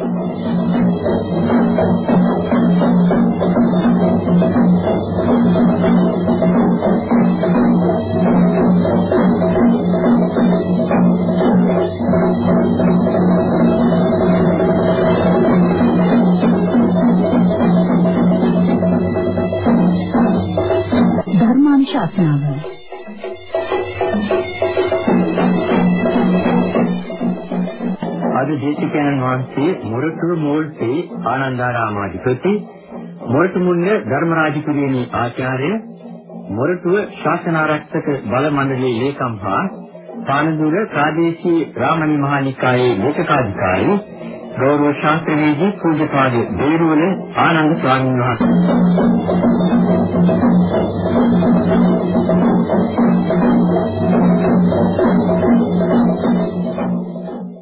Thank you. වහන්සේ මොරටුව මෝල්සේ ආනන්දාරාමාධිපති මොරටුමුන්න ධර්මරාජපුරේණී ආචාර්ය මොරටුව ශාසනාරක්ෂක බල මණ්ඩලයේ ලේකම් හා පානදුර ප්‍රාදේශීය රාමණී මහානිකායේ ලේකකාධිකාරී ගෞරව ශාස්ත්‍රවේදී පූජ්‍යපාද දේරුවල ආනන්ද ස්වාමීන් වහන්සේ.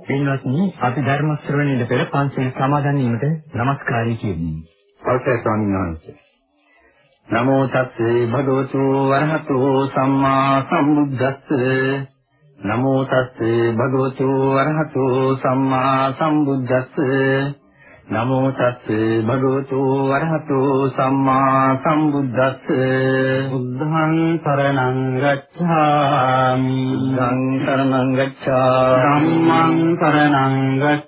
පින්වත්නි අපි ධර්ම ශ්‍රවණයට පෙර පන්සල් සමාදන් වීමට নমස්කාරය කියමු. අවසරයි ස්වාමීන් වහන්සේ. නමෝ තස්සේ භගවතු වරහතෝ සම්මා සම්බුද්දස්ස නමෝ තස්සේ භගවතු වරහතෝ සම්මා සම්බුද්දස්ස නමෝ තස්සේ භගවතු වරහතෝ සම්මා සම්බුද්දස්ස. බුද්ධං සරණං ගච්ඡාමි. ධම්මං සරණං ගච්ඡාමි. ධම්මං සරණං ගච්ඡාමි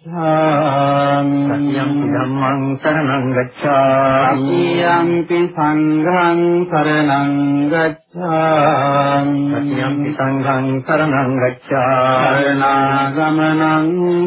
ගච්ඡාමි යම්පි ධම්මං සරණං ගච්ඡාමි. යම්පි සංඝං සරණං ගච්ඡාමි. යම්පි සංඝං සරණං ගච්ඡාමි.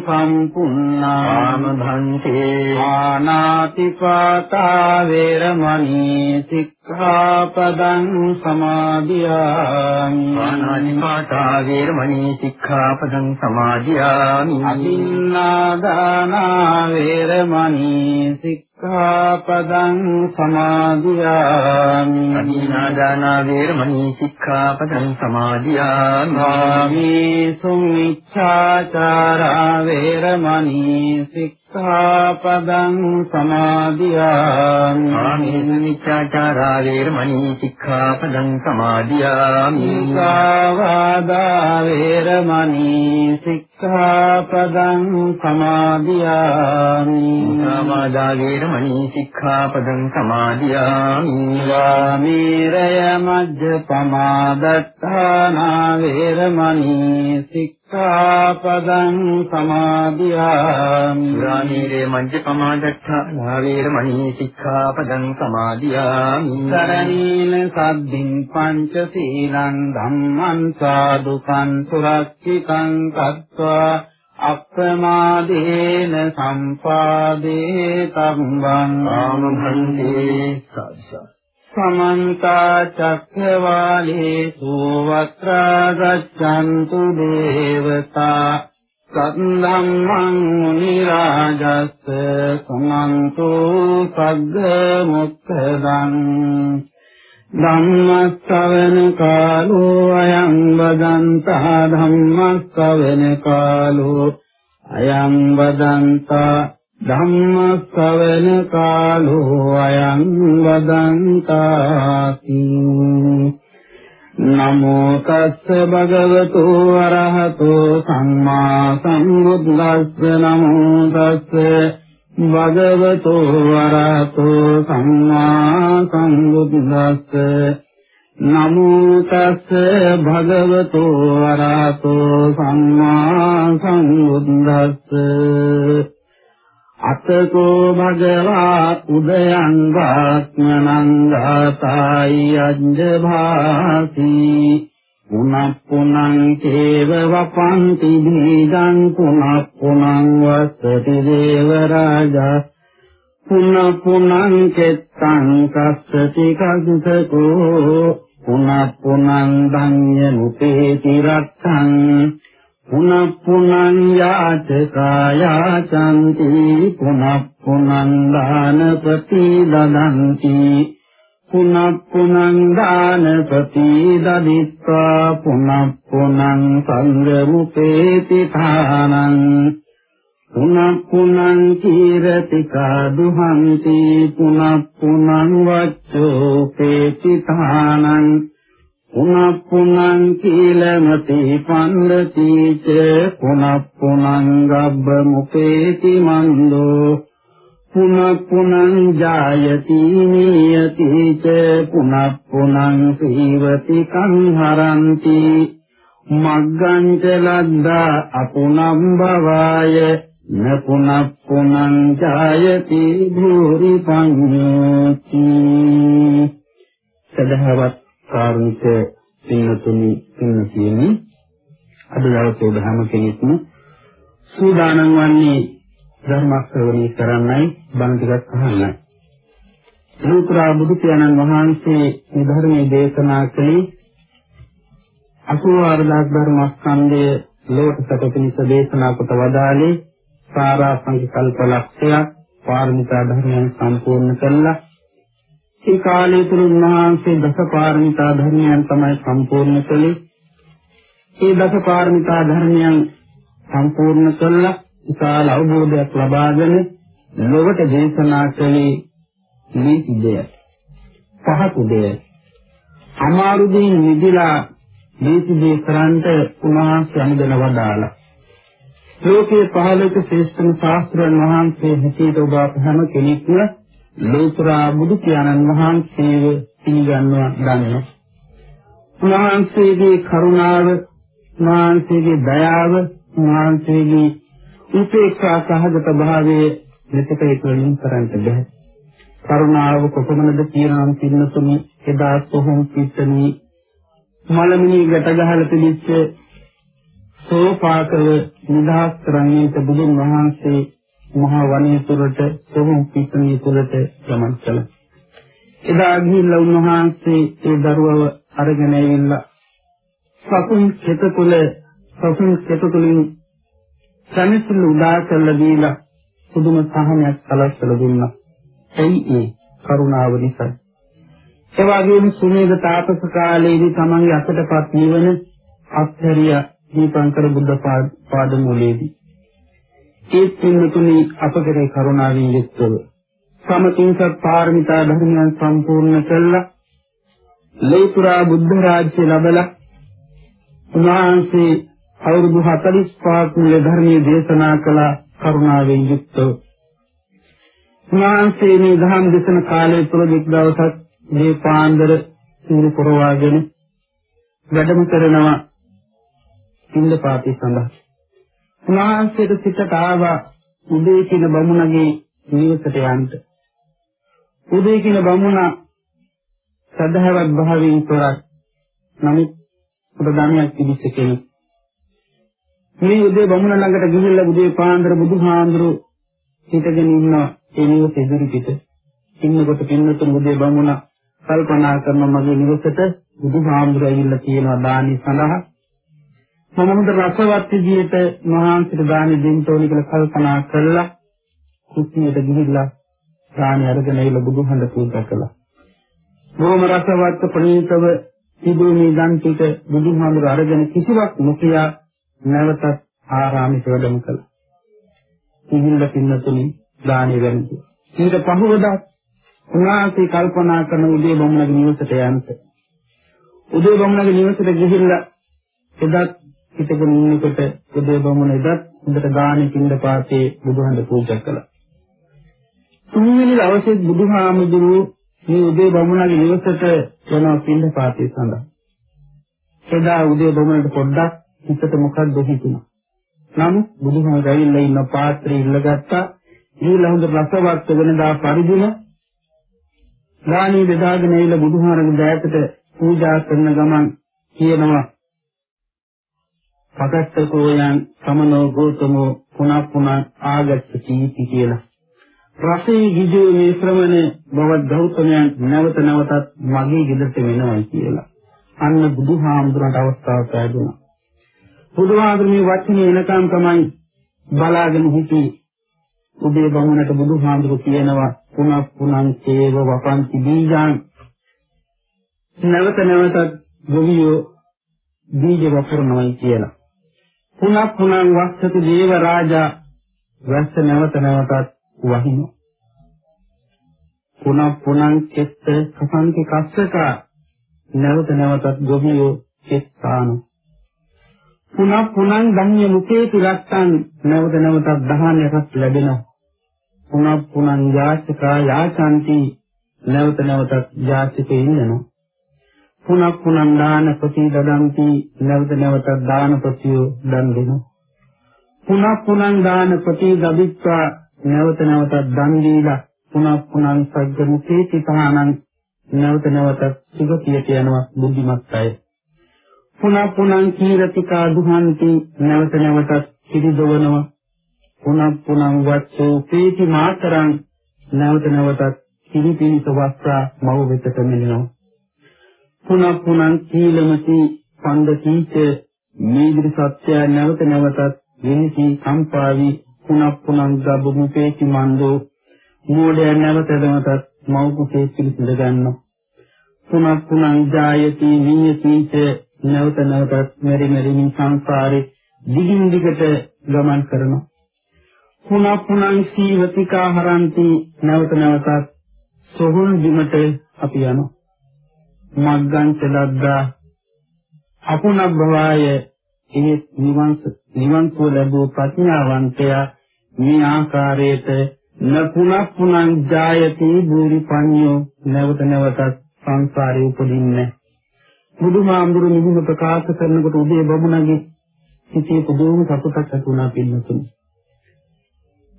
සම්පුන්නාම භන්තේ ආනාති පාතා වේරමණී සික්ඛාපදං සමාදියාමි ආනාති පාතා වේරමණී සික්ඛාපදං සමාදියාමි අදින්නාදානා වේරමණී සික්ඛාපදං සමාදියාමි අදින්නාදානා වේරමණී සික්ඛාපදං සමාදියාමි සුමිච්ඡාචාරා වේරමණී සික්ඛාපදං සමාදියාමි. ආමිච්ඡාචාරා වේරමණී සික්ඛාපදං සමාදියාමි. සාවාදා වේරමණී සික්ඛාපදං සමාදියාමි. සාවාදා වේරමණී සික්ඛාපදං සමාදියාමි. වාමීරය මජ්ජපමාදත්තානා වේරමණී සික්ඛාපදං සමාදියාමි. සුරාමීරේ මජ්ජපමාදත්තානා වේරමණී සික්ඛාපදං සමාදියාමි. කරණීන සද්ධින් පංච සීලං ධම්මං සාදුකං සුරක්ෂිතං කତ୍වා අප්‍රමාදේන සම්පාදේ තම්බං. ආමභන්තේ සද්ස සමන්ත චක්ඛවාලේසු වත්‍රා ගච්ඡන්තු දේවතා සද්ධම්මං මුනි රාජස්ස සමන්තු සග්ග මොක්ඛදං ධම්මස්සවන කාලෝ අයං වදන්තා ධම්මස්සවන කාලෝ අයං වදන්තා ධම්මස්සවන කාලෝ අයං වදන්තාති. නමෝ තස්ස භගවතු අරහතෝ සම්මා සම්බුද්දස්ස. නමෝ තස්ස භගවතෝ වරතෝ සම්මා සම්බුද්දස්ස. නමෝ තස්ස භගවතෝ වරතෝ සම්මා සම්බුද්දස්ස. අතකෝ භගවා උදයං වාත්මනං ධාතයි අඤ්ජ භාසී පුනප්පුනං චේව වපන්ති බීජං පුනප්පුනං වස්සති දේව රාජා පුනප්පුනං චෙත්තං කස්සති කසුතකෝ පුනප්පුනං ධඤ්ඤ නුපේති රත්තං. පුනප්පුනං යාචකායාචන්ති පුනප්පුනං දානපති දදන්ති පුනප්පුනං දානපති දදිත්වා පුනප්පුනං සංගමුපේති ථානං පුනප්පුනං කීරතිකා දුහන්ති පුනප්පුනං වච්චෝපේති ථානං පුනප්පුනං කීලමති පන්දති ච පුනප්පුනං ගබ්බමුපේති මන්දෝ. පුනප්පුනං ජායති නියති ච පුනප්පුනං සීවති කංහරಂತಿ මග්ගං ච ලද්දා අපුනම් භවාය න පුනප්පුනං ජායති භූරි පඤ්ඤෝති. සදහවත් කාරුණික පින්නතුනි පින්නතියනි අද දවසේ ධර්ම කෙනෙක්ම සූදානම් වන්නේ ධර්ම ශ්‍රවණය කරන්නයි බණ ටිකක් අහන්නයි. ලෝතුරා බුදු පියාණන් වහන්සේ මේ ධර්මයේ දේශනා කළේ 84000 ධර්මස්කන්ධය ලෝක සැපපිනිස දේශනා කොට වදාළේ සාරාංශික කල්පලක්ෂයක් පාරමිතා ධර්මයන් සම්පූර්ණ කළා. ඒ කාලය තුල උන්වහන්සේ දස පාරමිතා ධර්මයන් තමයි සම්පූර්ණ කළේ. ඒ දස පාරමිතා ධර්මයන් සම්පූර්ණ කළා විශාල අවබෝධයක් ලබාගෙන ලොවට දේශනා කළේ මේ දෙය. පහසු දෙය. අමාරු දෙයින් නිදිලා මේ සිදේ කරන්ට උන්වහන්සේ අනුදැන වදාලා. ලෝකයේ පහළක ශ්‍රේෂ්ඨම ශාස්ත්‍රඥ වහන්සේ හිතේට ඔබ හැම කෙනෙක්ම ලෝතුරා බුදු පියාණන් වහන්සේව පිළිගන්නවා දන්නවා. උන්වහන්සේගේ කරුණාව, උන්වහන්සේගේ දයාව, උන්වහන්සේගේ උපේක්ෂා සහගත භාවයේ මෙතක ඉක්වලින් කරන්ට බෑ. කරුණාව කොපමණද කියනම් පින්නතුනි එදා සොහොන් පිටණී මලමිනි ගැට ගහලා තිබිච්ච සෝපාකව නිදහස් කරන්නේට බුදුන් වහන්සේ මහා වනයේ තුරට සොහොන් පිටණී තුරට ගමන් කළා. එදා ගිහිල්ලා උන්වහන්සේ ඒ දරුවව අරගෙන ඇවිල්ලා සතුන් කෙත තුළ සතුන් කෙත තුළින් සැනසෙල්ල උදා කරලා දීලා පුදුම සහනයක් සලස්සලා දුන්නා. එයි ඒ කරුණාව නිසා. ඒ වගේම සුමේද තාපස කාලයේදී තමන්ගේ අසටපත් නිවන අත්හැරිය දීපංකර බුද්ධ පාදමූලයේදී. ඒ පින්තුනි අපගේ කරුණාවෙන් යුක්තව සමතින්සත් පාරමිතා ධර්මයන් සම්පූර්ණ කළා. ලෝතුරා බුද්ධ රාජ්‍ය ලැබලා උන්වහන්සේ අවුරුදු 45ක් මුල ධර්මයේ දේශනා කළ කරුණාවෙන් යුක්තව. උන්වහන්සේ මේ ධම් දේශන කාලය තුළ එක් දවසක් මේ පාන්දර සිවුරු පොරවාගෙන වැඩම කරනවා. ඉන්දපාති සඳහා. උන්වහන්සේට සිතට ආවා උදේ කියන බමුණගේ නිවසට යන්න උදේ කියන බමුණ සදහවත් භාවයෙන් තොරක් නමුත් ඔබ ධර්මයක් පිළිච්ච කෙනෙක් මේ උදේ බමුණ ළඟට ගිහිල්ලා උදේ පාන්දර බුදුහාඳුරු හිටගෙන ඉන්නවා ඒ නිවස ඉදිරි පිට. ඉන්නකොට පින්නතුන් උදේ බමුණ කල්පනා කරන මගේ නිවසට බුදුහාඳුරු ඇවිල්ලා තියෙනවා දානි සඳහා. මම හොඳ රසවත් විදියට මහාන්සිට දානි දෙන්න ඕනි කියලා කල්පනා කළා. කුස්සියට ගිහිල්ලා දානි අරගෙන ඇවිල්ලා බුදුහඳ පූජා කළා. බොහොම රසවත් ප්‍රණීතව තිබුණේ දන් ටික බුදුහාඳුරු අරගෙන කිසිවක් නොකියා නැවතත් ආරාමයට වැඩම කළා. සිහිල්ල පින්නතුනි දානි වෙන්නේ. ඊට පහවදා උන්වහන්සේ කල්පනා කරන උදේ බමුණගේ නිවසට යන්න. උදේ බමුණගේ නිවසට ගිහිල්ලා එදත් හිටගෙන ඉන්නකොට උදේ බමුණ එදත් හොඳට දානි පින්ඳ පාතේ බුදුහඳ පූජා කළා. තුන්වෙනි දවසේ බුදුහාමුදුරුවෝ මේ උදේ බමුණගේ නිවසට යනවා පින්ඳ පාතේ සඳහා. එදා උදේ බමුණට පොඩ්ඩක් හිතට මොකක්ද හිතුණා. නමුත් බුදුහාම ගවිල්ලා ඉන්න පාත්‍රය ඉල්ලගත්තා. ඊළ හොඳ රසවත් වෙනදා පරිදිම දානි බෙදාගෙන ඇවිල්ලා බුදුහාමගේ දෑතට පූජා කරන ගමන් කියනවා පකට්ඨකෝ යන් සමනෝ ගෝතමෝ පුනః පුනଃ ආගච්ඡති කියලා. රසේ ගිජු මේ ශ්‍රමණ බව ගෞතමයන් නැවත නැවතත් මගේ ගෙදරට වෙනවයි කියලා. අන්න බුදුහාමුදුරන්ට අවස්ථාවක් ලැබුණා. බුදුහාමුදුරේ වචනේ එනකම් තමයි බලාගෙන හිටියේ. උදේ බමුණට බුදුහාමුදුරු කියනවා පුනක් පුනං චේව වපන්ති බීජං නැවත නැවතත් ගොවියෝ බීජ වපුරනවායි කියලා. පුනක් පුනං වස්සති දේව රාජා වැස්ස නැවත නැවතත් වහිනවා. පුනක් පුනං චෙත්ත සසන්ති කස්සක නැවත නැවතත් ගොවියෝ චෙත්තාන. පුනක් පුනං ධම්ය මුකේ තිරත්තන් නැවත නැවතත් දහනයකට ලැබෙනවා. පුනක් පුනං යාචකා යාචන්ති නැවත නැවතත් යාචකේ ඉන්නවා. පුනක් පුනන් දාන ප්‍රති දදන්ති නැවත නැවතත් දාන ප්‍රතියෝ දන් දෙනවා. පුනක් පුනන් දාන ප්‍රති දදිත්වා නැවත නැවතත් දන් දීලා පුනක් පුනන් සග්ග මුඛේ තිතානං නැවත නැවතත් සුගතියට යනවා බුද්ධිමත් අය. පුනක් පුනන් කීරතිකා දුහන්ති නැවත නැවතත් කිරිදවනවා. පුනක් පුනන් වච්චෝ පීති මාතරං නැවත නැවතත් කිරිපිනිස වස්ත්‍රා මව වෙතට මෙලනවා. පුනක් පුනං සීලමති පන්ද කීච මේදිරි සත්‍ය නැවත නැවතත් වෙනසි සම්පාවි පුනක් පුනං ගබ්බ මුපේති මන්දෝ මෝඩය නැවත නැවතත් මව් කුසේ පිළිසිඳ ගන්නවා පුනක් පුනං ජායති නියතිච නැවත නැවතත් මෙරි මෙරි සංසාරේ දිගින් දිගට ගමන් කරනවා. පුනක් පුනං සීවතිකා හරಂತಿ නැවත නැවතත් සොහොන් බිමට අපි යනවා. මග්ගං චලද්දා අපුණක් භවය ඒ නිවන් නිවන් සුව ලැබූ ප්‍රඥාවන්තයා මේ ආකාරයට නපුනක් පුනං ජායති භූරි පඤ්ඤෝ. නැවත නැවතත් සංසාරේ උපදින්නේ. බුදුහාමුදුරු නිහිම ප්‍රකාශ කරනකොට උදේ බමුණගේ සිතේ පුදුම සතුටක් ඇති වුණා පින්නතුනි.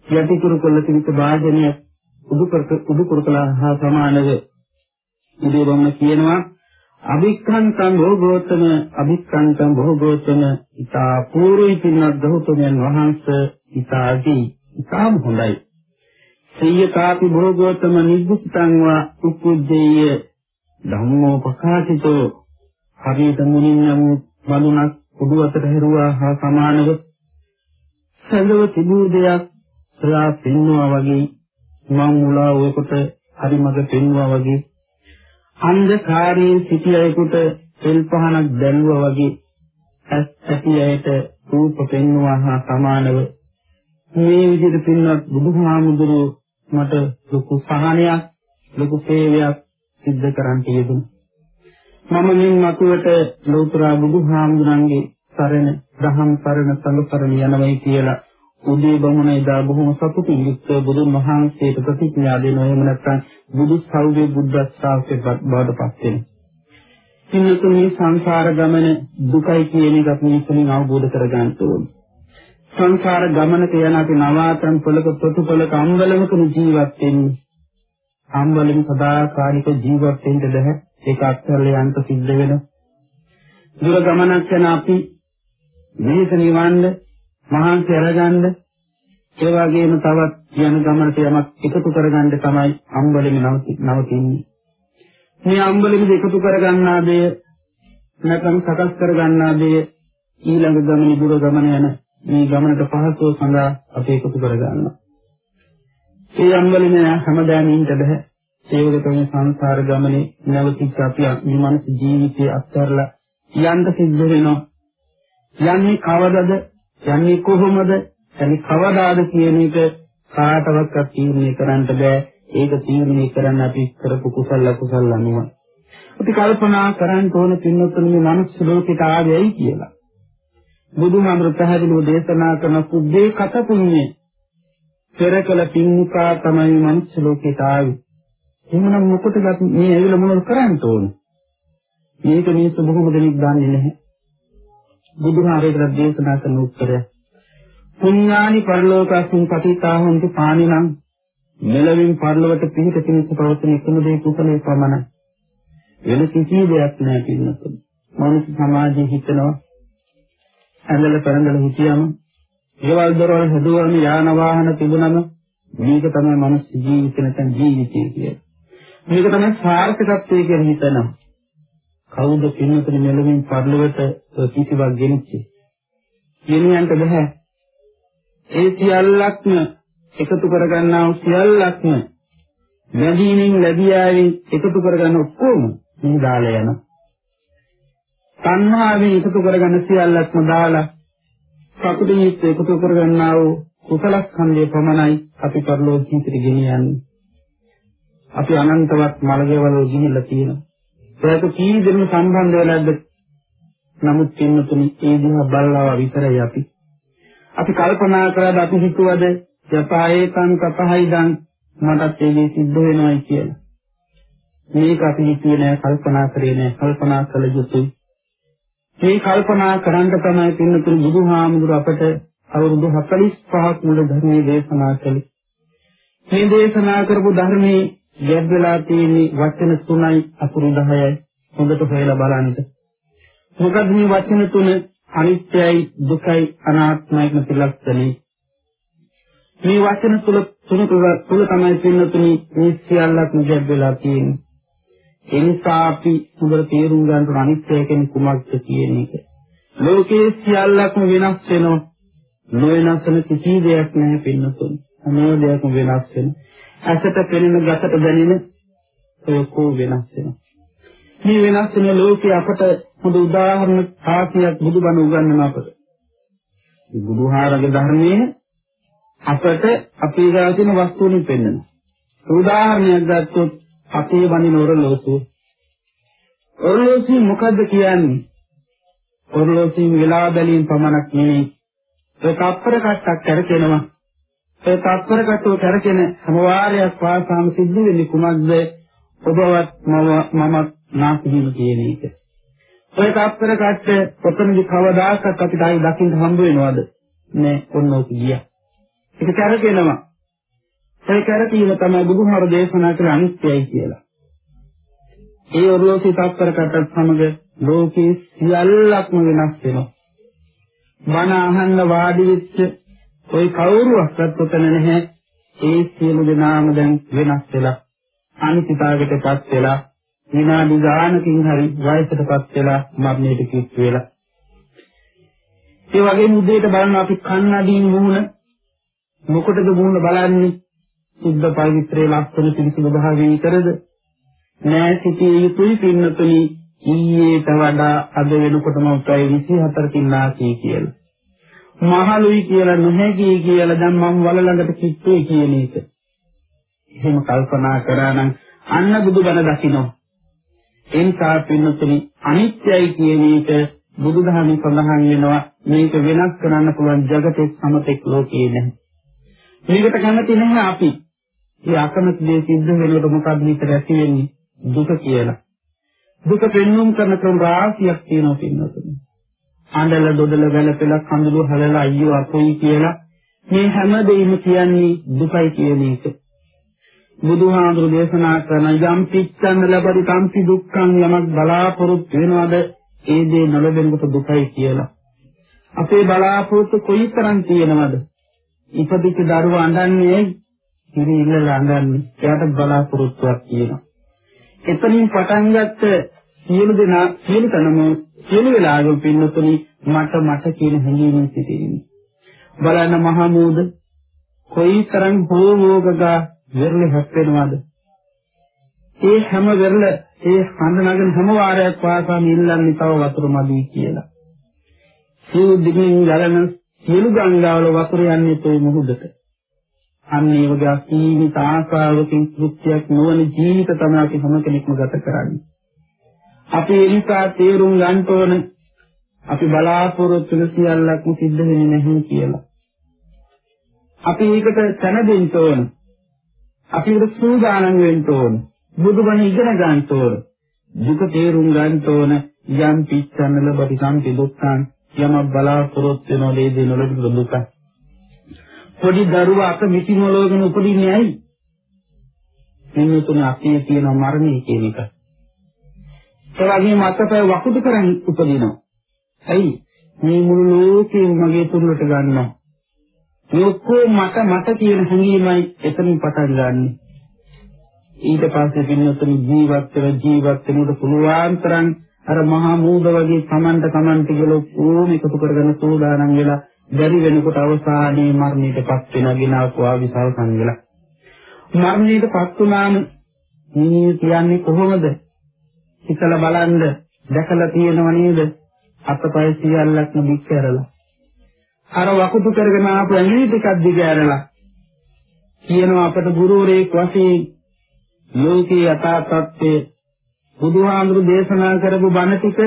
යටි කුරු කොල්ල තිබිච්ච වාදනය උදු කර උදු කුරුකලා හා සමානව ඉදිරියම කියනවා අභික්ඛන්තං භෝගෝතම අභික්ඛන්තං භෝගෝතම ඊතා පූර්වී පින්නත් ගෞතමයන් වහන්සේ ඊතාදී. ඊටාම හොඳයි. සීයකාපි භෝගෝතම නිබ්බුතං වා උපුජ්ජේය ධම්මෝ ප්‍රකාශිතෝ හරියට මුනින් නම් බලුණක් උඩු අතට හැරුවා හා සමානව සඳව තිබූ දෙයක් සලා පෙන්වුවා වගේ මම මුලා ඔයකොට හරි මඟ පෙන්වුවා වගේ අන්ධකාරයේ සිටියෙකුට තෙල් පහනක් දැල්ුවා වගේ ඇස් ඇතියට රූප පෙන්වුවා හා සමානව මේ විදිහට පින්වත් බුදුහාමුදුරුවෝ මට ලොකු සහනයක් ලොකු සේවයක් සිද්ධ කරන්න යෙදුණා. මම මින් මතුවට ලෞතර බුදුහාමුදුරන්ගේ සරණ, දහම් සරණ, සංඝ සරණ යනවයි කියලා උදේ බමුණ එදා බොහොම සතුටින් යුක්ත බුදුන් වහන්සේට ප්‍රතිඥා දෙනවා එහෙම නැත්නම් බුදු සෞර්ය බුද්ධ ශ්‍රාවකෙක් බවට පත් වෙනවා. ඉන්නතුනි සංසාර ගමන දුකයි කියන එක අපි මෙතනින් අවබෝධ කරගන්න ඕනේ. සංසාර ගමනක යන අපි නවාතන් පොලක ප්‍රතිපලක අම්බලමක ජීවත් වෙන්නේ. අම්බලම සදාකාලික ජීවත් වෙන්න බැහැ. ඒක අත්හැරලා යන්න සිද්ධ වෙනවා. දුර ගමනක් යන අපි මේක නිවන්න මහන්සි අරගන්න ඒ වගේම තවත් යන ගමනට යමක් එකතු කරගන්න තමයි අම්බලෙම නවතින්නේ. මේ අම්බලෙම එකතු කරගන්නා දේ නැත්නම් සකස් කරගන්නා දේ ඊළඟ ගමනේ දුර ගමන යන මේ ගමනට පහසුව සඳහා අපි එකතු කරගන්නවා. ඒ අම්බලෙම හැමදාම ඉන්න බෑ. ඒ වගේ තමයි සංසාර ගමනේ නැවතිච්ච අපි මේ මනස ජීවිතය අත්හැරලා යන්න සිද්ධ වෙනවා. යන්නේ කවදද යන්නේ කොහොමද? එනි කවදාද කියන එක කාටවත් තීරණය කරන්න බෑ. ඒක තීරණය කරන්න අපි කරපු කුසල කුසල අනුව. අපි කල්පනා කරන්න ඕන පින්නතුන් මේ මනුස්ස ලෝකෙට ආවේයි කියලා. බුදුහාමර පැහැදිලිව දේශනා කරන සුද්ධේ කත පුඤ්ඤේ පෙරකල පින්නිකා තමයි මනුස්ස ලෝකෙට ආවේ. එහෙනම් මොකටද අපි මේ ඇවිල්ලා මොනවද කරන්න ඕන? මේක මිනිස්සු බොහොම දෙනෙක් දන්නේ නැහැ. බුදුහාරේකට දේශනා කරන උත්තරය. පුඤ්ඤානි පරලෝකස්මින් පතිතා හොන්ති පානිනම් මෙලවින් පරලොවට පිහිට පිණිස පවතින එකම දේ කුසලයේ පමණයි. වෙන කිසි දෙයක් නැහැ පින්නතුනි. මනුස්ස සමාජයේ හිතනවා ඇඳලා පෙරඳලා හිටියම ඒවල් දරවල් හදුවම යාන වාහන තිබුණම මේක තමයි මනුස්ස ජීවිත නැත්නම් ජීවිතය කියන්නේ. මේක තමයි සාර්ථකත්වය කියලා හිතනවා. කවුද පින්නතුනි මෙලොවින් පරිලවට කිසිවක් ගෙනිච්චේ? ගෙනියන්න බෑ. ඒ සියල්ලක්ම එකතු කරගන්නා වූ සියල්ලක්ම වැඩිමින් ලැබියාවෙන් එකතු කරගන්න ඔක්කොම මේ දාලා යනවා. තණ්හාවෙන් එකතු කරගන්න සියල්ලක්ම දාලා සතුටින් එකතු කරගන්නා වූ කුසල ස්කන්ධය පමණයි අපි පරලෝක ජීවිතේ ගෙනියන්නේ. අපි අනන්තවත් මළගෙවල ගිහිල්ලා තියෙනවා. ඒක කී දෙනෙක් සම්බන්ධ වෙලාද? නමුත් පින්නතුනි ඒ දිහා බලලා විතරයි අපි. අපි කල්පනා කරලා අපි හිතුවද යපායේතං කපහයිදං මටත් ඒකේ සිද්ධ වෙනවයි කියලා. මේක අපි හිතුවේ නෑ කල්පනා කරේ නෑ කල්පනා කළ යුතුයි. මේ කල්පනා කරන්න තමයි පින්නතුනි බුදුහාමුදුර අපට අවුරුදු 45ක් මුල ධර්මයේ දේශනා කළේ. මේ දේශනා කරපු ධර්මයේ ගැබ් වෙලා තියෙන වචන තුනයි අකුරු 10යි හොඳට හොයලා බලන්න. මොකද මේ වචන තුන අනිත්‍යයි දුකයි අනාත්මයි කියන පිළිලක්ෂණේ. මේ වචන තුල තුන තුල තමයි පින්නතුනි මේ සියල්ලක්ම ගැබ් වෙලා තියෙන්නේ. ඒ නිසා අපි හොඳට තේරුම් ගන්න ඕන අනිත්‍ය කියන්නේ කුමක්ද කියන එක. ලෝකයේ සියල්ලක්ම වෙනස් වෙනවා. නොවෙනස් වෙන කිසි දෙයක් නැහැ පින්නතුනි. හැම දෙයක්ම වෙනස් වෙනවා. ඇසට පෙනෙන ගතට දැනෙන ඔක්කොම වෙනස් වෙනවා. මේ වෙනස් වෙන ලෝකයේ අපට හොඳ උදාහරණ සාතියක් බුදුබණ උගන්වන අපට. මේ බුදුහාරගේ ධර්මයේ අපට අපේ ගාව තියෙන වස්තුන් පෙන්වනවා. උදාහරණයක් ගත්තොත් අපේ වනින ඔරලෝසුව. ඔරලෝසුව මොකද්ද කියන්නේ? ඔරලෝසුවෙන් වෙලා බැලීම පමණක් නෙවෙයි. ඒ තප්පර කට්ටක් කරකිනවා. ඒ තත්පර කටුව කරගෙන සමවාරයක් වාසාම සිද්ධ වෙන්නේ කුමක්ද? ඔබවත් මමත් නාස්තිවීම කියන එක. ඔය තත්පර කට්ට කොතනදි කවදාකවත් අපිට ආයි දකින්න හම්බ වෙනවද? නෑ ඔන්න ඔක ගියා. ඒක කරගෙනවා. ඒ කරකීම තමයි බුදුහාර දේශනා කළ අනිත්‍යයි කියලා. ඒ ඔරලෝසි තත්පර කටත් සමග ලෝකේ සියල්ලක්ම වෙනස් වෙනවා. මන අහන්න වාඩි වෙච්ච ওই කවුරුවක්වත් ඔතන නැහැ. ඒ සියලු දෙනාම දැන් වෙනස් වෙලා අනිත්‍යතාවයකටපත් වෙලා විනාඩි ගානකින් හරි වයසටපත් වෙලා මරණයට කිත් වෙලා. ඒ වගේ මුදේට බලන අපි කන්නදීන් මුහුණ මොකටද මුහුණ බලන්නේ? සුද්ධ පවිත්‍රයේ ලක්ෂණ පිරිසිදු භාවය විතරද? නෑ සිටියේ යුතුයි පින්නතුනි ඊයේට වඩා අද වෙනකොටම උත්සාහය 24කින් නාසී කියලා. මහලුයි කියලා නොහැකි කියලා දැන් මම වල ළඟට කිට්ටුයි කියන එක. එහෙම කල්පනා කරා නම් අන්න බුදුබණ දකින්න. එනිසා පින්නතුනි අනිත්‍යයි කියන එක බුදුදහමේ සඳහන් වෙනවා මේක වෙනස් කරන්න පුළුවන් జగතේ සමතෙක් ලෝකේ නැහැ. මේකට කැමති නැහැ අපි. මේ අකමැති දේ සිද්ධ වෙනකොට මොකක්ද විතර ඇති වෙන්නේ? දුක කියලා. දුක පෙන්වුම් කරන ක්‍රම රාශියක් තියෙනවා පින්නතුනි. අඬල දොඩල වැළපෙලා කඳුළු හලලා අයියෝ අපොයි කියලා මේ හැම දෙයක්ම කියන්නේ දුකයි කියන එක. බුදුහාමුදුරු දේශනා කරන යම් පිච්ඡන්න ලැබරි කම්පි දුක්ඛං යමක් බලාපොරොත්තු වෙනවද ඒ දේ නොලැබෙනකොට දුකයි කියලා. අපේ බලාපොරොත්තු කොයිතරම් තියෙනවද? ඉපදිච්ච දරුවා අඬන්නේ ඇයි? ඉරි ඉල්ලලා අඬන්නේ. එයාට බලාපොරොත්තුවක් තියෙනවා. එතනින් පටන් ගත්ත සියලු දෙනා සියලු තනම සියලු වෙලාවෙම පින්නතුනි මට මට කියන හැඟීමෙන් සිටින්නේ. බලන්න මහමූද කොයිතරම් හෝමෝගගා වෙරළ හැප්පෙනවද? ඒ හැම වෙරළ ඒ හඳ නගන හැම වාරයක් වාසාම ඉල්ලන්නේ තව වතුර මදි කියලා. සිව් දිගින් ගලන සියලු ගංගාවල වතුර යන්නේ තේ මුහුදට. අන්න ඒ වගේ අසීමිත ආශාවකින් කෘත්‍යයක් නොවන ජීවිත තමයි අපි හැම කෙනෙක්ම ගත කරන්නේ. අපි ඒ නිසා තේරුම් ගන්න ඕන අපි බලාපොරොත්තු වෙන සියල්ලක්ම සිද්ධ වෙන්නේ නැහැ කියලා. අපි ඒකට තන දෙන්න ඕන. අපි ඒකට සූදානම් වෙන්න ඕන. බුදුබණ ඉගෙන ගන්න ඕන. දුක තේරුම් ගන්න ඕන. යම් පිච්ඡන්න ලබති සම්පි දුක්ඛං යම බලාපොරොත්තු වෙන දේ දේ නොලබ දුක. පොඩි දරුවා අත මිටි මොලවගෙන උපදින්නේ ඇයි? මෙන්න තුන අපේ තියෙන මරණය කියන එක. ඒ වගේම අතපය වකුඩු කරන් උපදිනවා. ඇයි? මේ මුළු ලෝකෙම මගේ තුරුලට ගන්නවා. මේ ඔක්කොම මට මට කියන හැඟීමයි එතනින් පටන් ගන්නෙ. ඊට පස්සේ පින්නතුනි ජීවත් වෙන ජීවත් වෙනකොට පුළුවන් තරම් අර මහා මූද වගේ සමන්ත කමන්ත කියලා ඕම එකතු කරගෙන සෝදානම් වෙලා බැරි වෙනකොට අවසානයේ මරණයටපත් වෙනගෙන ආවා විසල් සංගල. මරණයටපත් වුණාම මේ කියන්නේ කොහොමද? හිතලා බලන්න දැකලා තියෙනව නේද? අතපය සියල්ලක්ම දික් කරලා. අර වකුතු කරගෙන ආපු ඇඟිලි ටිකක් දිග ඇරලා කියනවා අපට ගුරුවරයෙක් වශයෙන් ලෝකේ යථා තත්ත්වයේ බුදුහාමුදුරු දේශනා කරපු බණ ටික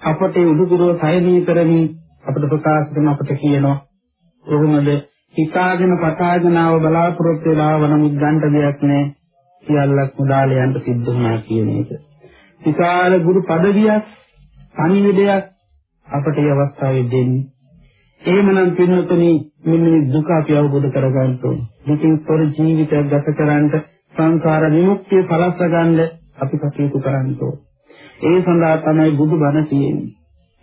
අපට උඩුකුරෝ සයනී කරමින් අපට ප්‍රකාශ කරන අපට කියනවා කොහොමද හිතාගෙන පතාගෙන ආව බලාපොරොත්තු වෙලා වනමුත් ගන්න දෙයක් නැහැ සියල්ලක් මුදාලා යන්න සිද්ධ වුණා කියන එක. විශාල ගුරු পদවියක් පණිවිඩයක් අපට මේ අවස්ථාවේ දෙන්නේ. එහෙමනම් පින්වතුනි මෙන්න මේ දුක අපි අවබෝධ කරගන්න ඕනේ. දුකින් තොර ජීවිතයක් ගත කරන්නට සංසාර විමුක්තිය සලස්ව ගන්න අපි කටයුතු කරන්න ඕනේ. ඒ සඳහා තමයි බුදුබණ තියෙන්නේ.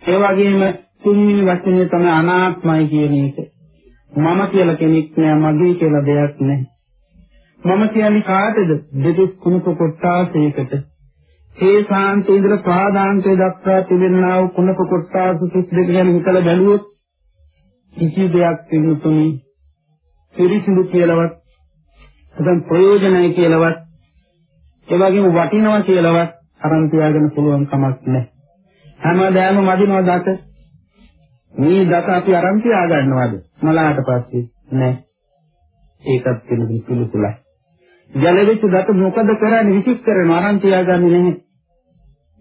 ඒ වගේම තුන්වෙනි වචනේ තමයි අනාත්මයි කියන එක. මම කියලා කෙනෙක් නෑ, මගේ කියලා දෙයක් නෑ. මම කියන්නේ කාටද? දෙදෙස් කුණක කොටාසයකට. ඒ ශාන්ත ඉන්ද්‍ර පාදාන්තය දක්වා තිබෙනා වූ කුණක කොටාස 32 ගැන හිතලා බැලුවොත් කිසි දෙයක් තිබුතුනි පිරිසිදු කියලාවත් නැත්නම් ප්‍රයෝජනයි කියලාවත් ඒ වගේම වටිනවා කියලාවත් අරන් තියාගෙන පුළුවන් කමක් නැහැ. හැමදාම වදිනවා දත. මේ දත අපි අරන් තියාගන්නවද? මලාට පස්සේ නැහැ. ඒකත් පිළිතුරු පිළිතුලයි. ජලවිච්ච දත මොකද කරන්නේ විසික් කරන අරන් තියාගන්නේ නැහැ.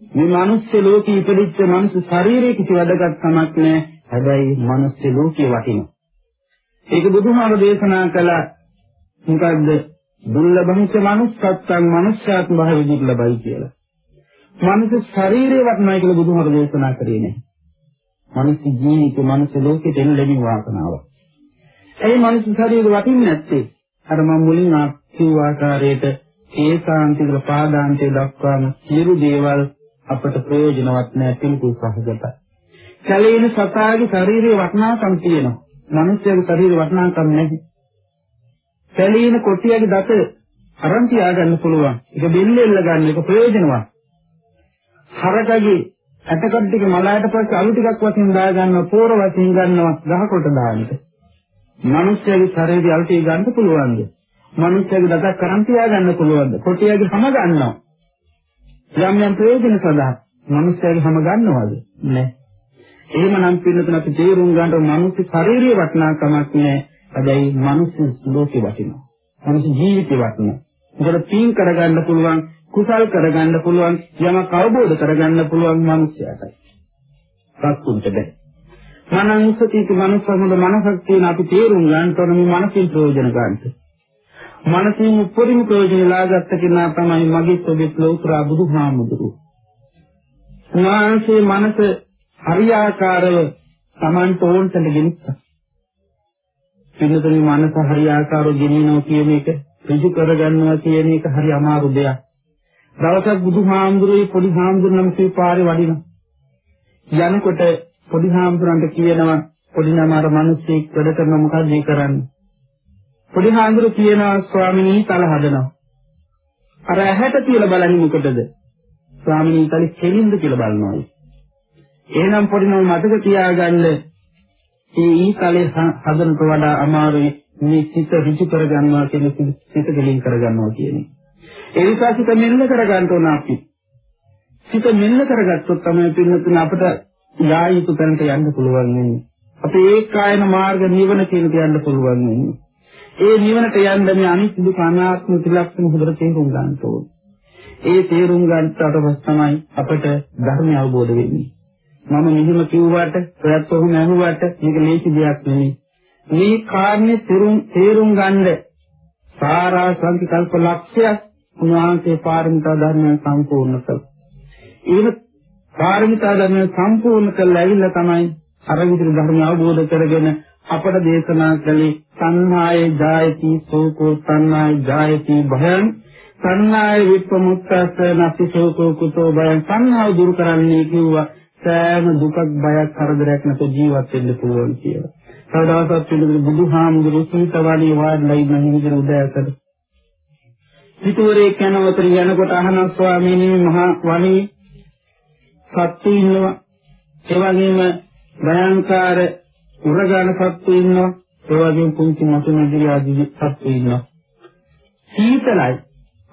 මේ මිනිස් ලෝකී ඉපදිච්ච මිනිස් ශරීරයේ කිසි වැදගත් කමක් නැහැ. හැබැයි මිනිස් ලෝකේ වටිනවා. ඒක බුදුහාම දේශනා කළ මොකද්ද? දුර්ලභංච manussත්තං manussාත්ම භාවය දුර්ලභයි කියලා. මනුස්ස ශරීරේ වටනයි කියලා බුදුහාම දේශනා කරේ නැහැ. මනුස්ස ජීවිත මනුස්ස ලෝකෙට එන ලැබෙන වාසනාව. ඒ මනුස්ස ශරීරය වටින්නේ නැත්තේ අර මම මුලින් කිව්ව ආකාරයට ඒ සාන්තික පාදාන්තය දක්වාම සියලු දේවල් අපට ප්‍රයෝජනවත් නැහැ පිළිකුල් සහගතයි. කැලේන සතාගේ ශරීරයේ වටිනාකම් තියෙනවා. මිනිස්යාගේ ශරීරේ වටිනාකම් නැහැ. කැලේන කොටියාගේ දත අරන් තියාගන්න පුළුවන්. ඒක බෙල්ලෙල්ල ගන්න එක ප්‍රයෝජනවත්. හරකගේ ඇටකඩ ටික මලාට පස්සේ අලු ටිකක් වශයෙන් දා ගන්නවා, පෝර වශයෙන් ගන්නවා, ගහකොට දාන්නට. මිනිස්යාගේ ශරීරය අලු ටික ගන්න පුළුවන්ද? මිනිස්යාගේ දතක් අරන් තියාගන්න පුළුවන්ද? කොටියාගේ හැම ගන්නවා. යම් යම් ප්‍රයෝජන සඳහා මිනිස්යාගේ හැම ගන්නවද? නැහැ. එහෙමනම් පින්නතුන අපි තේරුම් ගන්න මනුස්ස ශාරීරික වටිනාකමක් නෑ. හැබැයි මනුස්ස ලෝකේ වටිනවා. මනුස්ස ජීවිතේ වටිනවා. මොකද පින් කරගන්න පුළුවන්, කුසල් කරගන්න පුළුවන්, යමක් අවබෝධ කරගන්න පුළුවන් මනුස්සයාටයි. සත්තුන්ට බෑ. මනංසතික මනසමුද මනසක් තියෙන අපි තේරුම් ගන්න ඕන මේ මනසින් ප්‍රයෝජන ගන්නට. මනසින් උපරිම ප්‍රයෝජන ලාගත්ත කෙනා තමයි මගේ සොබෙත් ලෞතර බුදුහාමුදුරුවෝ. උන්වහන්සේ මනස හරියාකාරව Tamanට ඕන්ට ගෙනිච්චා. පින්නතුනි මනස හරියාකාරව ගෙනියනවා කියන එක ඍජු කරගන්නවා කියන එක හරි අමාරු දෙයක්. දවසක් බුදුහාමුදුරුවෝ පොඩි හාමුදුරනම් සීපාරේ වඩිනවා. යනකොට පොඩි හාමුදුරන්ට කියනවා පොඩි නම අර මිනිස්සෙක් වැඩ කරන මොකද මේ කරන්නේ? පොඩි හාමුදුරුවෝ කියනවා ස්වාමිනී තල හදනවා. අර ඇහැට කියලා බලන්නේ මොකටද? ස්වාමිනී තල කෙලින්ද කියලා බලනවා. එහෙනම් පොඩි නම මතක තියාගන්න මේ ඊතලේ හදනට වඩා අමාරුයි මේ සිත ඍජු කරගන්නවා කියන සිත දෙලින් කරගන්නවා කියන්නේ. ඒ නිසා සිත මෙල්ල කරගන්න ඕන අපි. සිත මෙල්ල කරගත්තොත් තමයි පින්නතුන අපිට යා යුතු තැනට යන්න පුළුවන් වෙන්නේ. අපේ ඒකායන මාර්ග නිවන කියන දේ යන්න පුළුවන් වෙන්නේ. ඒ නිවනට යන්න මේ අනිත්‍ය දුක අනාත්ම ත්‍රිලක්ෂණ හොඳට තේරුම් ගන්න ඕනේ. ඒ තේරුම් ගන්නට තමයි අපට ධර්මය අවබෝධ වෙන්නේ. මම මෙහෙම කිව්වට ඔයත් ඔහොම ඇහුවට මේක ලේසි දෙයක් නෙමෙයි. මේ කාරණේ තේරුම් තේරුම් ගන්න සාරා සංකල්ප ලක්ෂයක් උන්වහන්සේ පාරමිතා ධර්මයන් සම්පූර්ණ කළා. ඒක පාරමිතා ධර්මයන් සම්පූර්ණ කළා ඇවිල්ලා තමයි අර විදිහට ධර්මය අවබෝධ කරගෙන අපට දේශනා කළේ සංහාය ජායති සෝකෝ සංහාය ජායති භයං සංහාය විප්පමුත්තස්ස නැති සෝකෝ කුතෝ භයං සංහාව දුරු කරන්නේ කිව්වා සෑම දුකක් බයක් කරදරයක් නැතුව ජීවත් වෙන්න පුළුවන් කියලා. සදාසත් පිළිබඳ බුදුහාමුදුරු සීතවණී වාඩිලා ඉන්න හිමිදෙන උදෑසන. පිටුවරේ යනවතර යනකොට අහන ස්වාමීනි මහා වණී සත්තු ඉන්නවා. ඒ වගේම භයංකාර උරගාන සත්තු ඉන්නවා. ඒ වගේම පුංචි මතුනදී ආදී සත්තු ඉන්නවා. සීතලයි.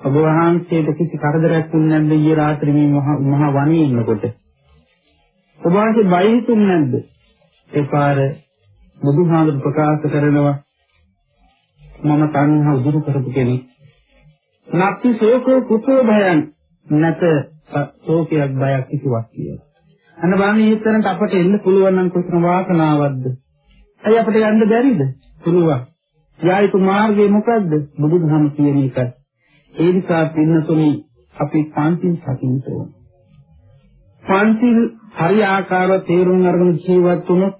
ඔබ වහන්සේට කිසි කරදරයක් වුනේ නැද්ද ඊයේ රාත්‍රියේ මේ මහා වණේ ඉන්නකොට? ඔබ වහන්සේ බය හිතුන්නේ නැද්ද? ඒ පාර බුදුහාමුදුරු ප්‍රකාශ කරනවා මම තණ්හා උදුරු කරපු කෙනෙක්. නැති ශෝකෝ කුතෝ භයං නැත ශෝකයක් බයක් කිසිවක් කියලා. අන්න බලන්න ඊතරන්ට අපට එන්න පුළුවන් නම් කොතන වාසනාවක්ද? ඇයි අපිට යන්න බැරිද? පුළුවන්. යායුතු මාර්ගය මොකද්ද? බුදුදහම කියන එක. ඒ නිසා පින්නතුනි අපි පන්තිල් සකින්න ඕන. පන්තිල් හරි ආකාරව තේරුම් අරගෙන ජීවත් වුණොත්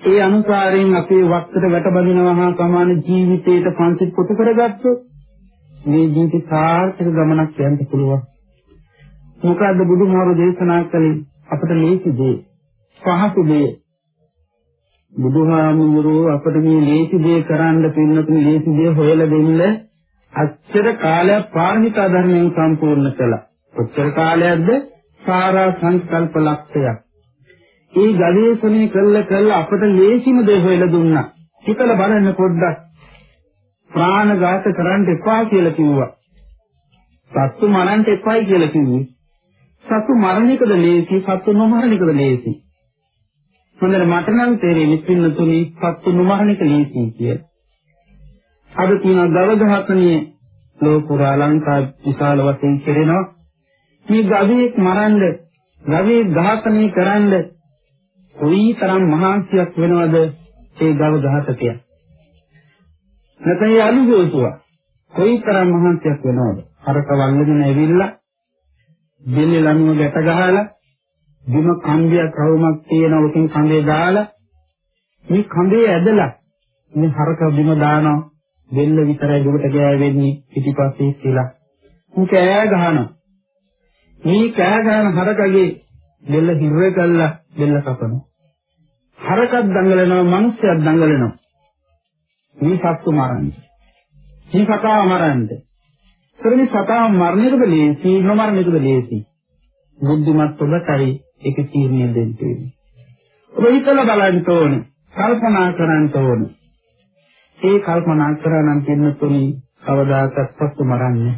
ඒ අනුසාරයෙන් අපේ වක්තට වැටබඳිනවා හා සමාන ජීවිතයට පන්සිල් කොට කරගත්තොත් මේ ජීවිත සාර්ථක ගමනක් යන්න පුළුවන්. මොකද්ද බුදුමාරු දේශනා කළේ අපට ලේසි දේ, පහසු දේ. බුදුහාමුදුරුවෝ අපට මේ ලේසි දේ කරන්න පින්නතුනි ලේසි දේ හොයලා දෙන්න අච්චර කාලයක් පාරමිතා ධර්මයෙන් සම්පූර්ණ කළා. කොච්චර කාලයක්ද? සාරා සංකල්ප ලක්ෂයක්. ඒ ගවේෂණය කළ කළ අපට ලේසිම දේ හොයලා දුන්නා. හිතලා බලන්න පොඩ්ඩක්. ප්‍රාණඝාත කරන්න එපා කියලා කිව්වා. සත්තු මරන්න එපායි කියලා කිව්වේ. සත්තු මරණ එකද ලේසි, සත්තු නොමරණ එකද ලේසි. හොඳට මට නම් තේරෙන්නේ පින්නතුනි සත්තු නොමරණ එක ලේසි කියලා. අද තියෙන ගව ඝාතනයේ ලෝකුරා ලංකා විශාල වශයෙන් කෙරෙනවා. මේ ගවයෙක් මරන්න, ගවයෙක් ඝාතනය කරන්න කොයිතරම් මහන්සියක් වෙනවද ඒ ගව ඝාතකයා. නැත්නම් ඒ අනුගෝසුව කොයිතරම් මහන්සියක් වෙනවද? අරක වල්ලගෙන ඇවිල්ලා දෙන්නේ ලණුව ගැට ගහලා බිම කම්බියක් රවුමක් තියෙන උකින් කඳේ දාලා මේ කඳේ ඇදලා මේ හරක බිම දානවා දෙල්ල විතරයි දුකට ගෑවෙන්නේ පිටිපස්සේ කියලා. උන් කෑ ගහනවා. මේ කෑ ගහන හරකගේ දෙල්ල හිරේ කළා දෙල්ල කපනවා. හරකක් දඟලනවා මිනිස්සුක් දඟලනවා. මේ සත්තු මරන්නේ. මේ සතා මරන්නේ. ඒකනේ සතා මරණයකද ලේසි නොමරණයකද ලේසි. බුද්ධිමත් ඔබටයි ඒක තීරණය දෙන්න තියෙන්නේ. ඔබ හිතලා බලන්න ඕනේ. කල්පනා කරන්න ඕනේ. ඒ කල්පනා කරා නම් පින්නතුනි කවදාකවත් සත්තු මරන්නේ.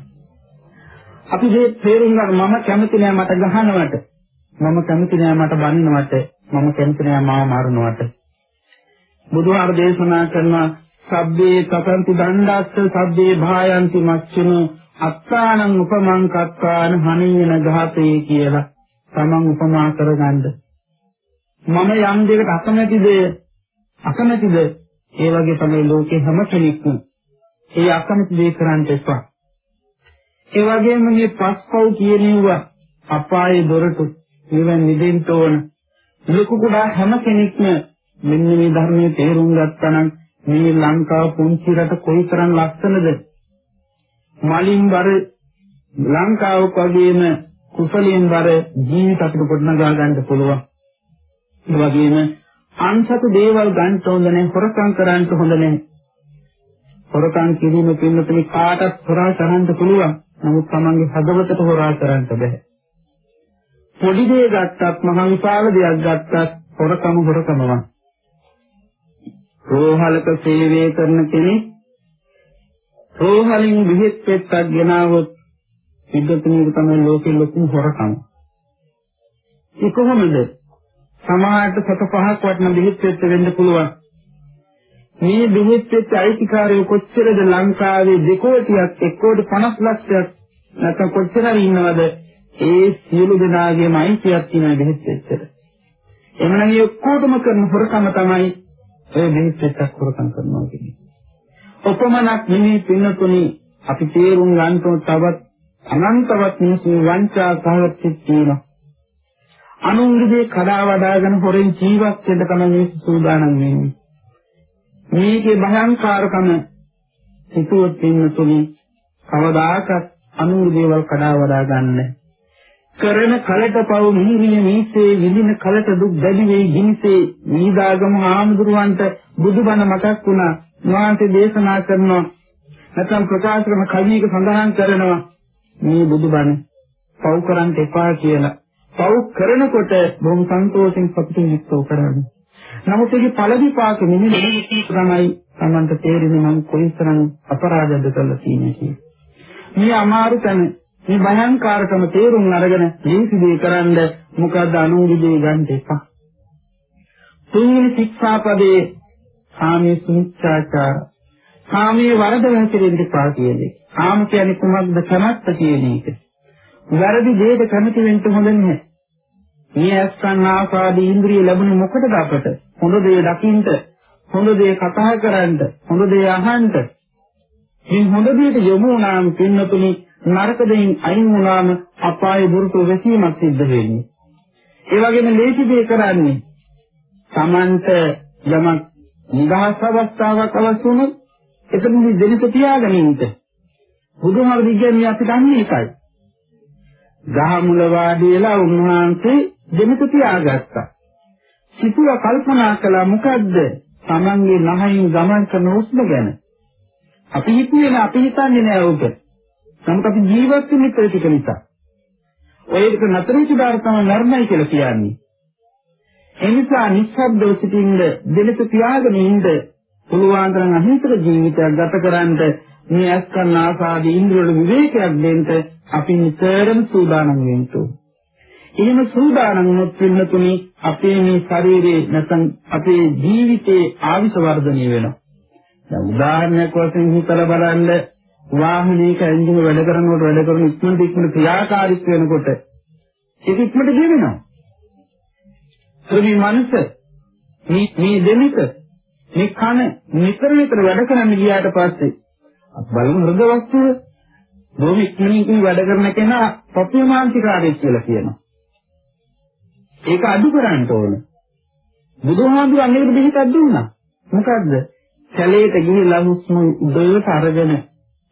අපි මේ තේරුම් ගන්න මම කැමති නෑ මට ගහනවට. මම කැමති නෑ මට බනිනවට. මම කැමති නෑ මාව මරනවට. බුදුහාර දේශනා කරනවා සබ්බේ තතන්ති දණ්ඩස්ස සබ්බේ භායන්ති මච්චුන අත්තානං උපමං කත්තාන හනේන ඝාතේ කියලා තමන් උපමා කරගන්න. මම යම් දෙයකට අකමැතිද අකමැතිද ඒ වගේ තමයි ලෝකේ හැම කෙනෙක්ම ඒ අකමැති දේ කරන්න එපා. ඒ වගේම මේ පස්පව් කියනවා අපායේ දොරටු ඒවෙන් නිදෙන්න ඕන. ලොකු කුඩා හැම කෙනෙක්ම මෙන්න මේ ධර්මයේ තේරුම් ගත්තා නම් මේ ලංකාව පුංචි රට කොයිතරම් ලස්සනද මලින් වර ලංකාවක් වගේම කුසලයෙන් වර ජීවිත අපිට ගොඩනගා ගන්න පුළුවන්. ඒ වගේම අන්සතු දේවල් ගන්න හොඳ නැහැ, හොරකම් කරන්න හොඳ නැහැ. හොරකම් කිරීම පින්නතුනි කාටත් හොරා කරන්න පුළුවන්. නමුත් Tamange හදවතට හොරා කරන්න බෑ. පොඩි දෙයක් ගත්තත් මහා විශාල දෙයක් ගත්තත් හොරකම හොරකමවා. රෝහලක සේවය කරන කෙනෙක් රෝහලින් විහෙත් පෙත්තක් ගෙනාවොත් සිද්ධතුනියක තමයි ලෝකෙ ලොකුම හොරකම. ඒ කොහොමද? සමාජයට සත පහක් වටන විහෙත් පෙත්ත වෙන්න පුළුවන්. මේ විහෙත් පෙත්ත අයිතිකාරයෝ කොච්චරද ලංකාවේ දෙකෝටියක් එක්කෝටි 50 ලක්ෂයක් නැත්නම් කොච්චර ඉන්නවද? ඒ සියලු දෙනාගේම අයිතියක් තියෙන විහෙත් පෙත්තට. එමනම් මේ ඔක්කොටම කරන හොරකම තමයි ඔය විහෙත් පෙත්තක් හොරකම් කරනවා කියන්නේ. ඔපමණක් නෙමෙයි පින්නතුනි අපි තේරුම් ගන්න තවත් අනන්තවත් මිනිස්සු වංචා සහගත තියෙනවා. අනුන්ගේ කඩා වඩාගෙන හොරෙන් ජීවත් වෙන්න තමයි මිනිස්සු සූදානම් වෙන්නේ. මේකේ භයංකාරකම හිතුවොත් පින්නතුනි කවදාකවත් අනුන්ගේ දේවල් කඩා වඩා ගන්න. කරන කලට පව මිහිරිය මීසේ විඳින කලට දුක් දැඩි වෙයි ගිනිසේ නීදාගම ආමඳුරවන්ට බුදුබණ මතක් වුණා වාන්සේ දේශනා කරනවා නැත්නම් ප්‍රකාශ කරන කවියක සඳහන් කරනවා මේ බුදුබණ පව් කරන්න එපා කියලා. පව් කරනකොට බොහොම සන්තෝෂෙන් සතුටින් යුක්තව කරන්නේ. නමුත් ඒකේ ඵල විපාක නිමිති තමයි Tamanta තේරෙන්නේ මම කොයිතරම් අපරාධද කළා කියන්නේ. මේ අමාරු තැන මේ භයංකාරකම තේරුම් අරගෙන දීසිදී කරන්ද මොකද්ද අනුවිදේ ගන්න එපා. තුන්වෙනි ශික්ෂාපදේ කාමයේ සුනිච්ඡාචාර. කාමයේ වරද හැසිරෙන්න එපා කියන්නේ. කාම කියන්නේ කුමක්ද කැමැත්ත කියන එක. වැරදි දෙයක කැමති වෙන්න හොඳ නැහැ. මේ අස්කන් ආසාදී ඉන්ද්‍රිය ලැබුණේ මොකටද අපට? හොඳ දේ දකින්න, හොඳ දේ කතා කරන්න, හොඳ දේ අහන්න. මේ හොඳ දෙයට යොමු වුණාම පින්නතුනි නරක දෙයින් අයින් වුණාම අපායේ බුරුතු වැසීමක් සිද්ධ වෙන්නේ. ඒ වගේම ලේසි දේ කරන්නේ Tamanta යමක් නිදහස් අවස්ථාවක් අවශ්‍ය වුණොත් එතනදි දෙලිත තියාගෙන ඉන්න. බුදුහාම විද්‍යාවේ අපිට අන්නේ එකයි. ගහ මුල වාඩි වෙලා උන්වහන්සේ දෙලිත තියාගත්තා. සිතුව කල්පනා කළා මොකද්ද? Tamange නහයින් ගමන් කරන උස්ම ගැන. අපි හිතුවේ අපි හිතන්නේ නෑ උක. නමුත් අපි ජීවත් වෙන්නේ ටික නිසා. ඔය එක නතර වෙච්ච දාර තමයි නර්මයි කියලා කියන්නේ. එනිසා නිස්සබ්දව සිටින්න දෙලක තියාගෙන ඉන්න පුළුවන් තරම් අහිංසක ජීවිතයක් ගත කරන්න මේ අස්කන් ආසාදී ඉන්ද්‍රිය වල විවේකයක් දෙන්න අපි නිතරම සූදානම් වෙන්න ඕනේ. එහෙම සූදානම් වුණොත් පින්නතුනි අපේ මේ ශරීරේ නැත්නම් අපේ ජීවිතේ ආවිෂ වර්ධනය වෙනවා. දැන් උදාහරණයක් වශයෙන් හිතලා බලන්න වාහනයක එන්ජිම වැඩ කරනකොට වැඩ කරන ඉක්මනට ඉක්මනට ක්‍රියාකාරීත්ව වෙනකොට ඒක ඉක්මනට ගෙවෙනවා. ඒ මනස මේ මේ දෙනික මේ කන නිතර නිතර වැඩ කරන්න ගියාට පස්සේ බලමු හෘද වස්තුව බොහොම ඉක්මනින් වැඩ කරන කෙනා පපියමාන්තිකාරය කියලා කියනවා. ඒක අඩු කරන්න ඕන. බුදුහාමුදුරුවෝ අන්නේකට දෙහිතක් දුන්නා. මොකද්ද? කැලේට ගිහිල්ලා හුස්ම උඩට අරගෙන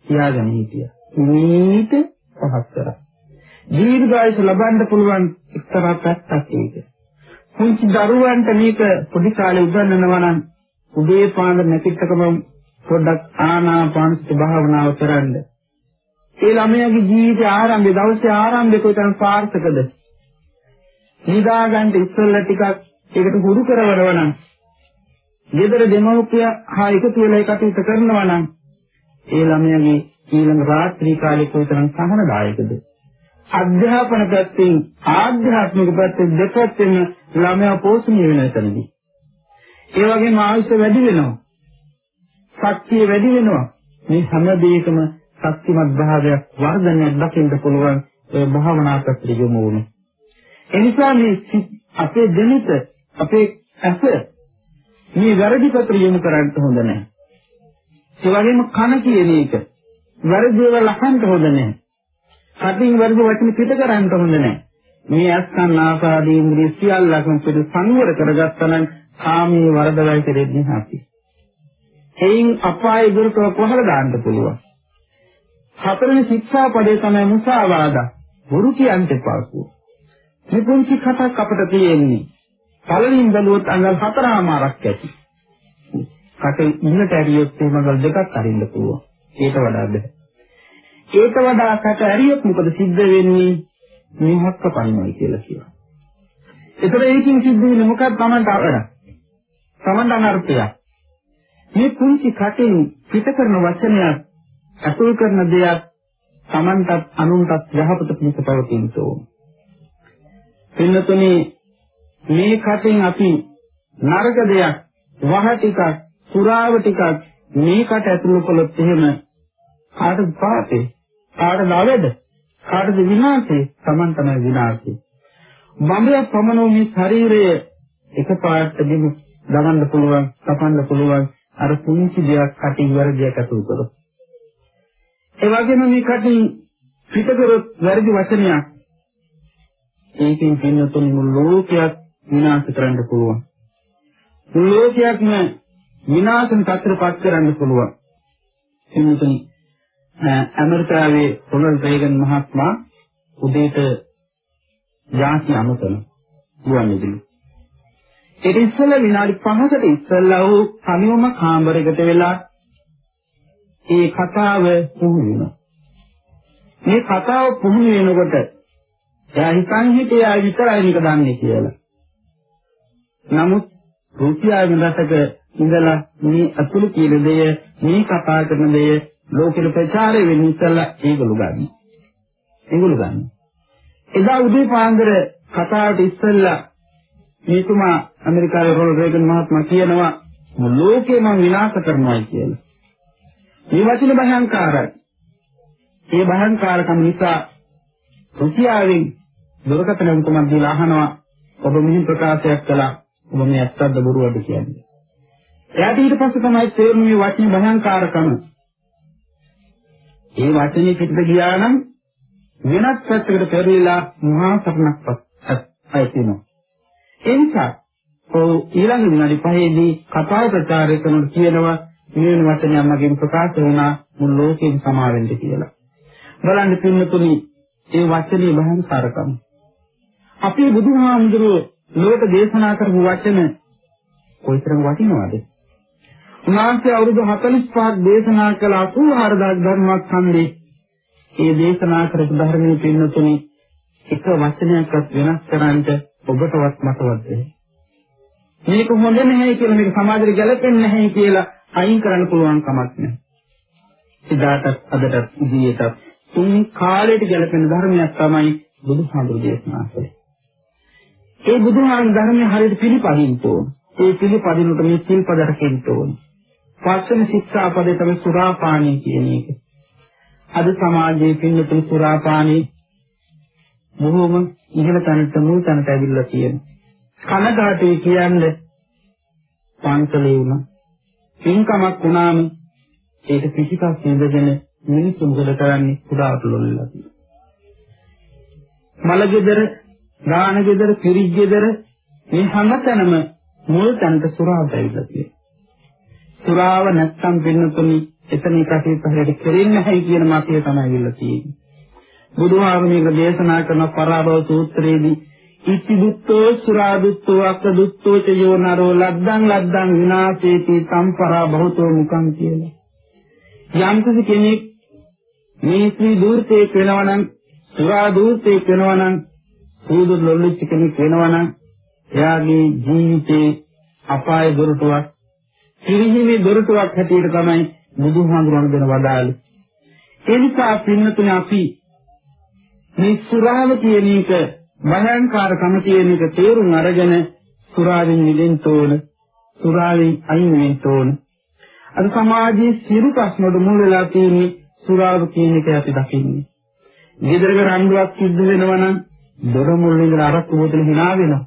තියාගෙන හිටියා. මේක පහත් කරා. දීර්ඝායස ලබන්න පුළුවන් එක්තරා පැත්තක් ඒක. පුංචි දරුවන්ට මේක පොඩි කාලේ උගන්වනවා නම් උදේ පාන්දර නැතිකම පොඩ්ඩක් ආනාපාන සති භාවනාව කරන්න. ඒ ළමයාගේ ජීවිතය ආරම්භය දවසේ ආරම්භය කොයිතරම් සාර්ථකද? නිදා ගන්න ඉස්සෙල්ලා ටිකක් ඒකට හුරු කරවනවා නම් ගෙදර දෙමව්පිය හා එකතු වෙලා කටයුතු කරනවා නම් ඒ ළමයාගේ ඊළඟ රාත්‍රී කාලේ කොයිතරම් සහනදායකද? අධ්‍යාපන පැත්තෙන් ආධ්‍යාත්මික පැත්තෙන් දෙපැත්තෙම ළමයා පෝෂණය වෙන එතනදී. ඒ වගේම ආයුෂ වැඩි වෙනවා. ශක්තිය වැඩි වෙනවා. මේ හැම දෙයකම ශක්තිමත් භාවයක් වර්ධනයක් දකින්න පුළුවන් ඒ භාවනා පැත්තට යොමු වුණේ. එනිසා මේ අපේ දෙනිත අපේ ඇස මේ වැරදි පැත්තට යොමු කරන්න හොඳ නැහැ. ඒ වගේම කන කියන එක වැරදි දේවල් අහන්න හොඳ නැහැ. කටින් වැරදි වචන පිට කරන්න හොඳ නැහැ. මේ අස්කන් ආසාදී ඉන්ද්‍රිය සියල්ලක්ම පිට සංවර කරගත්තා නම් කාමයේ වරදවයි කෙරෙන්නේ නැති. එයින් අපාය දුරටව කොහොමද දාන්න පුළුවන්? හතරවෙනි ශික්ෂාපදේ තමයි මුසාවාදා. බොරු කියන්න එපා මේ පුංචි කටක් අපිට තියෙන්නේ. පළලින් බැලුවොත් අඟල් හතරමාරක් ඇති. කට ඉන්නට ඇරියොත් එහෙම අඟල් දෙකක් අරින්න පුළුවන්. ඒට වඩා බෑ. ඒට වඩා කට ඇරියොත් මොකද සිද්ධ වෙන්නේ? මිහක්ක පනිනවයි කියලා කියනවා. ඒතර ඒකින් සිද්ධ වෙන්නේ මොකක්ද Tamanට අවර? Tamanට අනර්ථයක්. මේ පුංචි කටෙන් පිට කරන වචනයක් අසුල් කරන දෙයක් Tamanටත් අනුන්ටත් යහපත පිණිස පවතින ඕන. පින්නතුනේ මේ කටෙන් අපි නරක දෙයක් වහ ටිකක් සුරාව ටිකක් මේකට ඇතුළු කළොත් එහෙම කාටද පාපේ කාටද අවැඩ කාටද විනාශේ Taman තමයි විනාශේ බඹය පමණෝ මේ ශරීරය එකපාරට දිනු දවන්න පුළුවන් තපන්න පුළුවන් අර පුංචි දෙයක් කටින් වර්ධයක් ඇතුළු කරොත් ඒ වගේම මේ කටින් පිට කරොත් වැරදි වචනයක් ඒකෙන් පින්නතුන් මුළු ලෝකයක් විනාශ කරන්න පුළුවන්. මුළු ලෝකයක්ම විනාශන තත්ත්වපත් කරන්න පුළුවන්. එන්නතුනි ඇමරිකාවේ රොනල්ඩ් රේගන් මහත්මයා උදේට ಜಾති අමතන ගුවන්විදුලි. ඒක ඉස්සෙල්ලා විනාඩි 5කට ඉස්සෙල්ලා වූ කණියොම කාමරයකට වෙලා ඒ කතාව පුහුණු වෙනවා. මේ කතාව පුහුණු වෙනකොට එයා හිතන් හිටියා විතරයි මේක දන්නේ කියලා. නමුත් රුසියාවේ රටක ඉඳලා මේ අතුළු කියන දේ මේ කතා කරන දේ ලෝකෙට ප්‍රචාරය වෙන්න ඉස්සෙල්ලා ඒගොල්ලෝ ගන්න. ඒගොල්ලෝ ගන්න. එදා උදේ පාන්දර කතාවට ඉස්සෙල්ලා මේතුමා ඇමරිකාවේ රොනල්ඩ් රේගන් මහත්මයා කියනවා ලෝකේ මම විනාශ කරනවා කියලා. මේ වචනේ භයංකාරයි. ඒ භයංකාරකම නිසා රුසියාවෙන් දුරකථන උතුමන් දීලා අහනවා ඔබ මෙහි ප්‍රකාශයක් කළා ඔබ මේ ඇත්තද බොරුවද කියන්නේ. එයාට ඊට පස්සේ තමයි තේරුනේ මේ වචනේ භයංකාරකම. ඒ වචනේ පිටට ගියා නම් වෙනත් පැත්තකට පෙරලිලා මහා සරණක්පත් ඇතිවෙනවා. ඒ නිසා ඔව් ඊළඟ විනාඩි පහේදී කතාව ප්‍රචාරය කරනකොට කියනවා මේ වෙන වචනයක් මගෙන් ප්‍රකාශ වුණා මුළු ලෝකෙම සමාවෙන්න කියලා. බලන්න පින්නතුනි ඒ වචනේ බහංකාරකම. අපේ බුදුහාමුදුරුවෝ ලෝක දේශනා කරපු වචන කොයිතරම් වටිනවද? උන්වහන්සේ අවුරුදු 45ක් දේශනා කළ 84000 ධර්මස්කන්ධේ ඒ දේශනා කරපු ධර්මයේ පින්නතුනි එක වචනයක්වත් වෙනස් කරන්නට ඔබටවත් මතවත්ද? මේක හොඳ නැහැ කියලා මේක සමාජයට ගැලපෙන්නේ නැහැ කියලා අයින් කරන්න පුළුවන් කමක් නැහැ. එදාටත් අදටත් ඉදිරියටත් තුන් කාලයට ගැලපෙන ධර්මයක් තමයි බුදුහාමුදුරු දේශනා කළේ. ඒ බුදුහාමුදුරු ධර්මයේ හරියට පිළිපදින්න ඕන. ඒ පිළිපදිනකොට මේ සිල්පද රකින්න ඕන. පස්වෙනි ශික්ෂාපදේ තමයි සුරාපානී කියන එක. අද සමාජයේ පින්නතුන් සුරාපානී බොහෝම ඉහළ තැනට මුල් තැනට ඇවිල්ලා තියෙනවා. කනගාටුයි කියන්නේ පන්සලේ වුණා පින්කමක් වුණාම ඒක පිටිපස්ස ඉඳගෙන මිනිස්සු මොකද කරන්නේ කුඩාට ලොල්ලලා තියෙනවා. මලගෙදර, ගානගෙදර, පිරිච්ගෙදර මේ හැමතැනම මුල් තැනට සුරාව ඇවිල්ලා තියෙනවා. සුරාව නැත්තම් වෙනතුනි එතන කටයුතු හරියට කෙරෙන්නේ නැහැ කියන මතය තමයි ඇවිල්ලා තියෙන්නේ. බුදුහාම මේක දේශනා කරන පරාභව සූත්‍රයේදී ඉති දුත්තෝ සුරා දුත්තෝ අක්ක දුත්තෝ ච යෝ නරෝ ලද්දං ලද්දං විනාශේති සම්පරා බහුතෝ මුකං කියලා. යම් කෙනෙක් මේ ශ්‍රී දූර්තේ වෙනවනම් සුරා දූර්තේ වෙනවනම් සූදු ලොල්ලිච්ච කෙනෙක් වෙනවනම් එයාගේ ජීවිතේ අපාය දොරටුවක් පිරිහීමේ දොරටුවක් හැටියට තමයි බුදුහාමුදුරන් දෙන වදාළේ. ඒ නිසා පින්නතුනේ අපි මේ සුරාව කියන එක භයංකාරකම කියන එක තේරුම් අරගෙන සුරාවෙන් මිදෙන්න ඕන සුරාවෙන් අයින් වෙන්න ඕන අද සමාජයේ සියලු ප්‍රශ්න වල මුල් වෙලා තියෙන්නේ සුරාව කියන එක අපි දකින්නේ. ගෙදරක රණ්ඩුවක් සිද්ධ වෙනවා නම් දොර මුල් ඉඳලා අරක්කු බෝතල hina වෙනවා.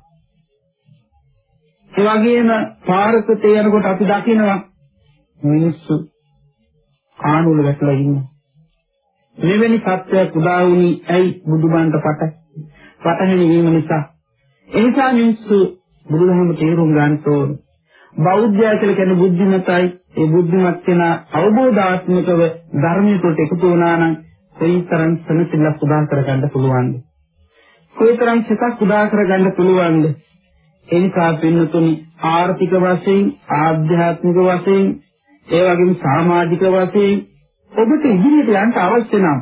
ඒ වගේම පාරකට යනකොට අපි දකිනවා මිනිස්සු කාණුවල වැටලා ඉන්නවා. මෙවැනි සත්‍යයක් උදා වුණේ ඇයි බුදුබන්ට පට පටහැනි වීම නිසා. ඒ නිසා මිනිස්සු බුදුදහම තේරුම් ගන්න ඕන. බෞද්ධය කියලා කියන්නේ බුද්ධිමතයි. ඒ බුද්ධිමත් කෙන අවබෝධාත්මකව ධර්මයට එකතු වුණා නම් කොයිතරම් සනසිල්ලක් උදා කරගන්න පුළුවන්ද? කොයිතරම් සිතක් උදා කරගන්න පුළුවන්ද? ඒ නිසා පින්නතුනි ආර්ථික වශයෙන්, ආධ්‍යාත්මික වශයෙන්, ඒ වගේම සමාජික වශයෙන් ඔබට ඉදිරියට යන්න අවශ්‍ය නම්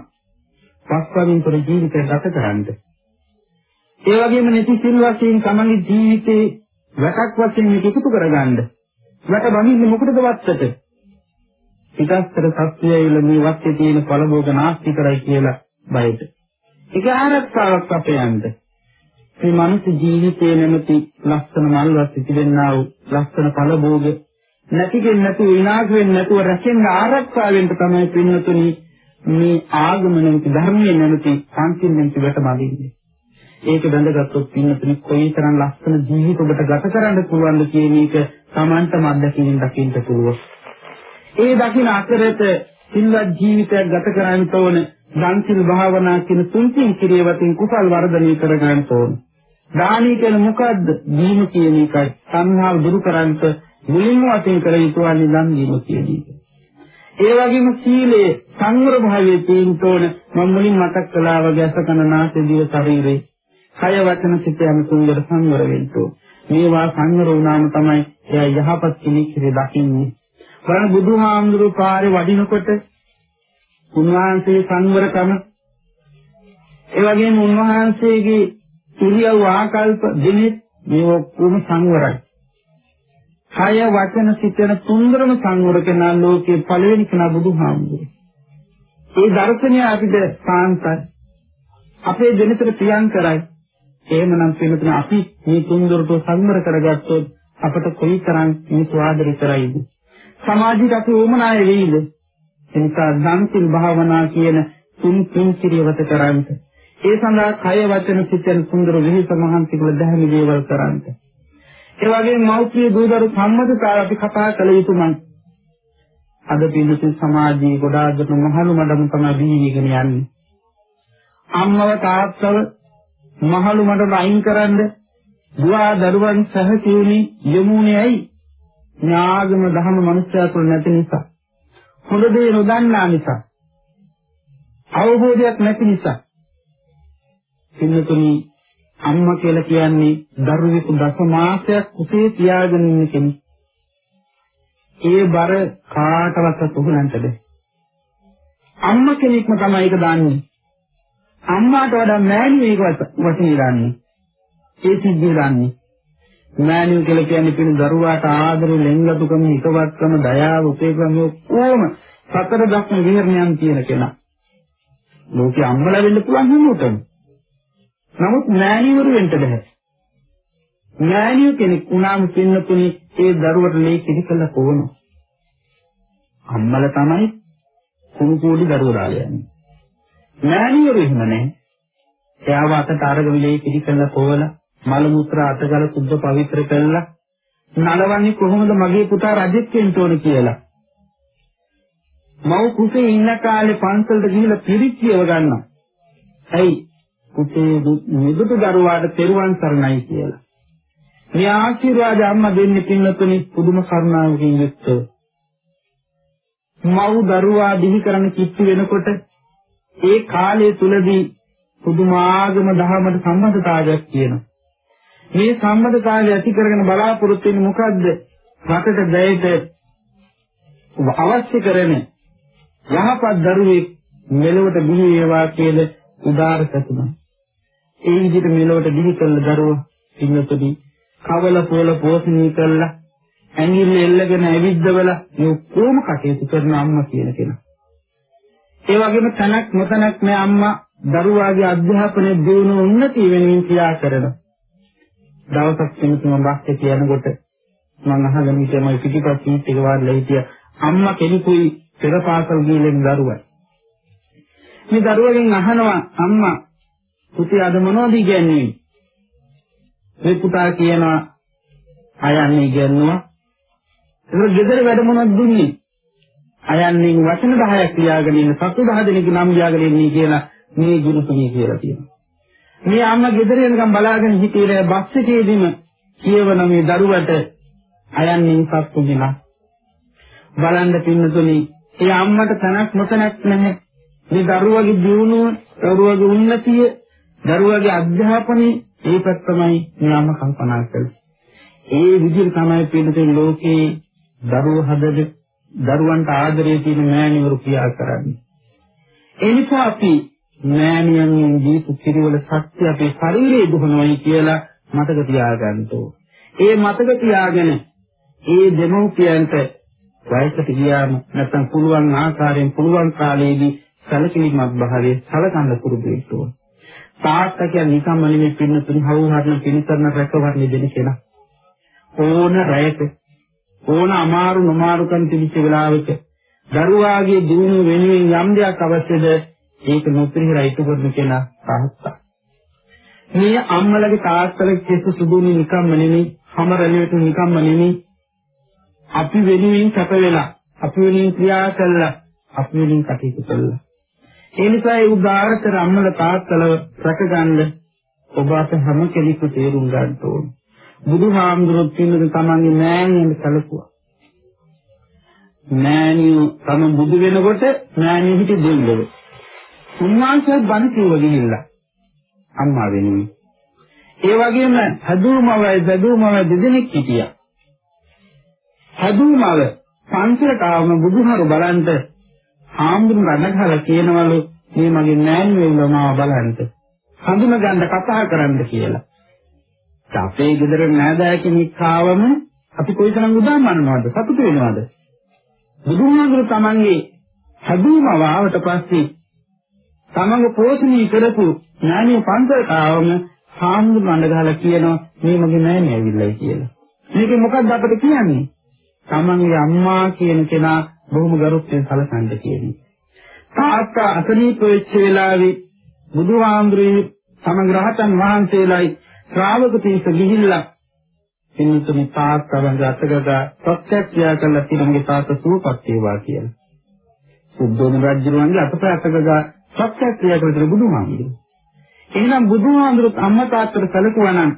පස්වමින් තොර ජීවිතය ගත කරන්න. ඒ වගේම නැති සිල් වශයෙන් තමන්ගේ ජීවිතේ වැටක් වශයෙන් මේක එකතු කරගන්න. වැට බඳින්නේ මොකටද වත්තට? පිටස්තර සත්‍යයල මේ වත්තේ තියෙන පළභෝග නාස්ති කරයි කියලා බයට. ඒක ආරක්ෂාවක් අපේ යන්න. මේ මනුස්ස ජීවිතයේ නැමැති ලස්සන මල්වත් ඉතිවෙන්නා වූ ලස්සන පළභෝග නැතිගෙන් නැතුව විනාශ වෙන්නේ නැතුව රැකෙන්න ආරක්ෂා වෙන්න තමයි පින්නතුනි මේ ආගම නැමැති ධර්මයේ නැමැති සංකීර්ණ පිටට බඳින්නේ. ඒක බඳගත්තොත් පින්නතුනි කොයිතරම් ලස්සන ජීවිත ඔබට ගත කරන්න පුළුවන්ද කියන එක Tamanටම අත්දැකීම් දකින්න පුළුවන්. ඒ දකින අතරත සිල්වත් ජීවිතයක් ගත කරන්න ඕන දන්සිල් භාවනා කියන තුන්කින් ක්‍රියාවකින් කුසල් වර්ධනය කර ගන්න ඕන. දානීය කියන මොකද්ද? දීම කියන එකයි. සංහාව දුරු කරන්ට මුලින්ම වශයෙන් කළ යුතු වන්නේ දන් දීම කියන එක. ඒ වගේම සීලේ සංවර භාවයේ තියෙන්න ඕන මම මුලින් මතක් කළා වගේ අසකන නාසය දිව ශරීරේ කය වචන සිත යන තුන්දර සංවර වෙන්න ඕන. මේවා සංවර වුණාම තමයි එයා යහපත් කෙනෙක් කියලා දකින්නේ. බලන්න බුදුහාමුදුරුවෝ පාරේ වඩිනකොට උන්වහන්සේ සංවරකම ඒ වගේම උන්වහන්සේගේ ඉරියව් ආකල්ප දෙනෙත් මේ ඔක්කොම සංවරයි. කය වචන සිතන තුන්දරම සංවර කෙනා ලෝකේ පළවෙනි කෙනා බුදුහාමුදුරුවෝ. ඒ දර්ශනය අපිට සාන්තයි. අපේ දෙනතර ප්‍රියංකරයි. එහෙමනම් පිළිතුර අපි මේ තුන්දරට සංවර කරගත්තොත් අපට කොයිතරම් මේ ස්වාදරි කරයිද? සමාජික අපි උමනාය වෙයිද? එනිසා ධම්සිල් භාවනා කියන තුන් තුන් කිරියවත කරන්ත. ඒ සඳහා කය වචන සිතෙන් සුන්දර විහිස මහන්සි කළ දැහැමි දේවල් කරන්ත. ඒ වගේම මෞඛ්‍ය දූදරු සම්මතතාව අපි කතා කළ යුතුමයි. අද පිළිසු සමාජයේ ගොඩාක් මහලු මඩම තමයි බීගෙන යන්නේ. අම්මව තාත්තව මහලු මඩම අයින් කරන්න දුවා දරුවන් සහසියුනි යමුනේ ඇයි? ඥාගම දහම මනුෂ්‍යයා තුළ නැති නිසා. හොඳ දේ නොදන්නා නිසා. අවබෝධයක් නැති නිසා. පින්නතුනි අම්මා කියලා කියන්නේ දරුවෙකු දස මාසයක් කුසේ තියාගෙන ඉන්න කෙනෙක්. ඒ බර කාටවත් උහුලන්නට බැහැ. අම්මා කෙනෙක්ම තමයි ඒක දන්නේ. අම්මාට වඩා මෑණියෝ ඒක වශයෙන් දන්නේ. ඒ සිද්ධිය දන්නේ. මෑණියෝ කියලා කියන්නේ පින් දරුවාට ආදරේ ලෙන්ගතුකම හිතවත්කම දයාව උපේක්ෂම ඔක්කොම සතර දක්න විහරණයන් තියෙන කෙනා. ලෝකේ අම්මලා වෙන්න පුළුවන් හැමෝටම. නමුත් මෑණියවරු වෙන්න බෑ. මෑණියෝ කෙනෙක් උනාම පින්නතුනි ඒ දරුවට මේ පිළිකල කොවන. අම්මලා තමයි කුණු කෝඩි දරුවෝ දාලා යන්නේ. මෑණියවරු එහෙම නැහැ. එයාව අතට අරගෙන මේ පිළිකල කොවලා මල මුත්‍ර අතගල සුද්ධ පවිත්‍ර කළා නලවන්නේ කොහොමද මගේ පුතා රජෙක් වෙන්න ඕන කියලා. මව් කුසේ ඉන්න කාලේ පන්සලට ගිහිල්ලා පිරිච්චියව ගන්නවා. ඇයි? කුසේ නිදුතු දරුවාට තෙරුවන් සරණයි කියලා. මේ ආශිර්වාද අම්මා දෙන්නේ පින්නතුනි පුදුම කරුණාවකින් යුක්තව. මව් දරුවා දිහි කරන කිච්චි වෙනකොට ඒ කාලය තුලදී පුදුමාගම දහමට සම්බන්ධතාවයක් තියෙනවා. මේ සම්බන්ධතාවය ඇති කරගෙන බලාපොරොත්තු වෙන්නේ මොකද්ද? රටට දැයට අවශ්‍ය කරන යහපත් දරුවෙක් මෙලොවට බිහි වේවා කියලා උදාර සතුනයි. ඒ විදිහට මෙලොවට බිහි කළ දරුවා ඉන්නතදී කවල පොල පෝෂණය කළා ඇඟිල්ල එල්ලගෙන ඇවිද්දවල මේ කොහොම කටයුතු කරන අම්මා කියන කෙනා. ඒ වගේම තනක් නොතනක් මේ අම්මා දරුවාගේ අධ්‍යාපනයේ දියුණුව උන්නතිය වෙනුවෙන් ක්‍රියා කරනවා. දවසක් කෙනෙකුම බස්සේ කියනකොට මම අහගෙන හිටියම පිටිපස්ස සීට් එක වාඩිලා හිටිය අම්මා කෙනෙකුයි පෙර පාසල් ගිහින් දරුවයි. මේ දරුවගෙන් අහනවා අම්මා පුතේ අද මොනවද ඉගෙනන්නේ? මේ පුතා කියනවා අයන්නේ ඉගෙනුවා. ඒක ගෙදර වැඩ මොනවද දුන්නේ? අයන්නේ වචන 10ක් ලියාගෙන ඉන්න සතු 10 දෙනෙක් නම් ලියාගෙන ඉන්නේ කියලා මේ ගුරුතුමිය කියලා තියෙනවා. මේ අම්මා ගෙදර එනකම් බලාගෙන හිටියේ බස් එකේදීම කියවන මේ දරුවට අයන්නේ සත්තු දිනා බලන්න පින්නතුනි ඒ අම්මට තනක් නොතනක් නැහැ. මේ දරුවගේ දියුණුව දරුවගේ උන්නතිය දරුවගේ අධ්‍යාපනයේ ඒ පැත්තමයි නාම කල්පනා කරන්නේ ඒ විදිහට තමයි පින්නතුනි ලෝකේ දරුවෝ හදද දරුවන්ට ආදරය තියෙන මෑණිවරු ක්‍රියා කරන්නේ. ඒ නිසා අපි මෑණියන්ගෙන් දීපු කිරිවල සත්‍ය අපේ ශරීරයේ දුහනොයි කියලා මතක තියාගන්න ඒ මතක තියාගෙන ඒ දෙමෝපියන්ට වයසට ගියාම නැත්නම් පුළුවන් ආකාරයෙන් පුළුවන් කාලයේදී සැලකිලිමත් භාවයේ සලකන්න පුරුදු වෙන්න ඕන. තාත්තා කියන්නේ නිකම්ම නෙමෙයි පින්නතුනි හවුහරන පිළිතරන රැකවරණය දෙන කෙනා. ඕන රැයක ඕන අමාරු නොමාරුකම් තිබිච්ච වෙලාවක දරුවාගේ දිනු වෙනුවෙන් යම් දෙයක් අවශ්‍යද ඒක නොපිරිහිර ඉටු කරන කෙනා තාත්තා. මේ අම්මලගේ තාත්තලගේ කෙස සුදුනි නිකම්ම නෙමෙයි, හැමරලියට නිකම්ම නෙමෙයි. අපි වෙනුවෙන් කැප වෙලා, අපි වෙනුවෙන් ක්‍රියා කළා, අපි වෙනුවෙන් කටයුතු කළා. ඒ නිසා ඒ උදාාරතර අම්මල තාත්තල රැකගන්න ඔබ අප හැම කෙනෙකු තේරුම් ගන්න ඕන. බුදුහාමුදුරුවෝ පින්නද තමන්ගේ මෑණියන් සැලකුවා. මෑණියෝ තම බුදු වෙනකොට මෑණියෝ හිටි දෙල්ලව. උන්වහන්සේ බණ කිව්ව ගිහිල්ලා අම්මා වෙනුවෙන් ඒ වගේම හැදුමවයි බැදුමව දෙදෙනෙක් හිටියා. හැදුමව පන්සලට ආවම බුදුහාරු බලන්ට ආම්බුන් රණගහලා කියනවලු මේ මගේ නෑනියෝ මාව බලන්ට. හඳුන ගන්න කතා කරන්න කියලා. අපේ ගෙදර නෑදෑ කෙනෙක් ආවම අපි කොයිතරම් උදාමනනවද සතුටු වෙනවද? බුදුහාමුදුරු තමන්ගේ හැදුම වාවට පස්සේ තමන්ගේ පෝෂණය කරපු ඥානීය පන්සලට ආවම හාමුදුරු වඳ ගහලා කියනවා මේ මගේ නෑනේ ඇවිල්ලායි කියලා. මේක මොකක්ද අපිට කියන්නේ? තමන්ගේ අම්මා කියන කෙනා බොහොම ගරුත්වයෙන් සැලකන්න කියන්නේ. තාත්තා අසනීප වෙච්ච වෙලාවේ බුදුහාමුදුරුවෝ සමග රහතන් වහන්සේලායි ශ්‍රාවක පිරිස ගිහිල්ලා එන්නතුනි තාත්තවන්ග අතගදා ප්‍රත්‍යක්ෂය කළ තිරමගේ තාත්ත සූපත් වේවා කියලා. සුද්ධෝදන රජුගේ අතපය අතගදා ප්‍රත්‍යක්ෂය කළ තිර බුදුහාමුදුරුවෝ එහෙනම් බුදුහාමුදුරුත් අම්මා තාත්තට සැලකුවා නම්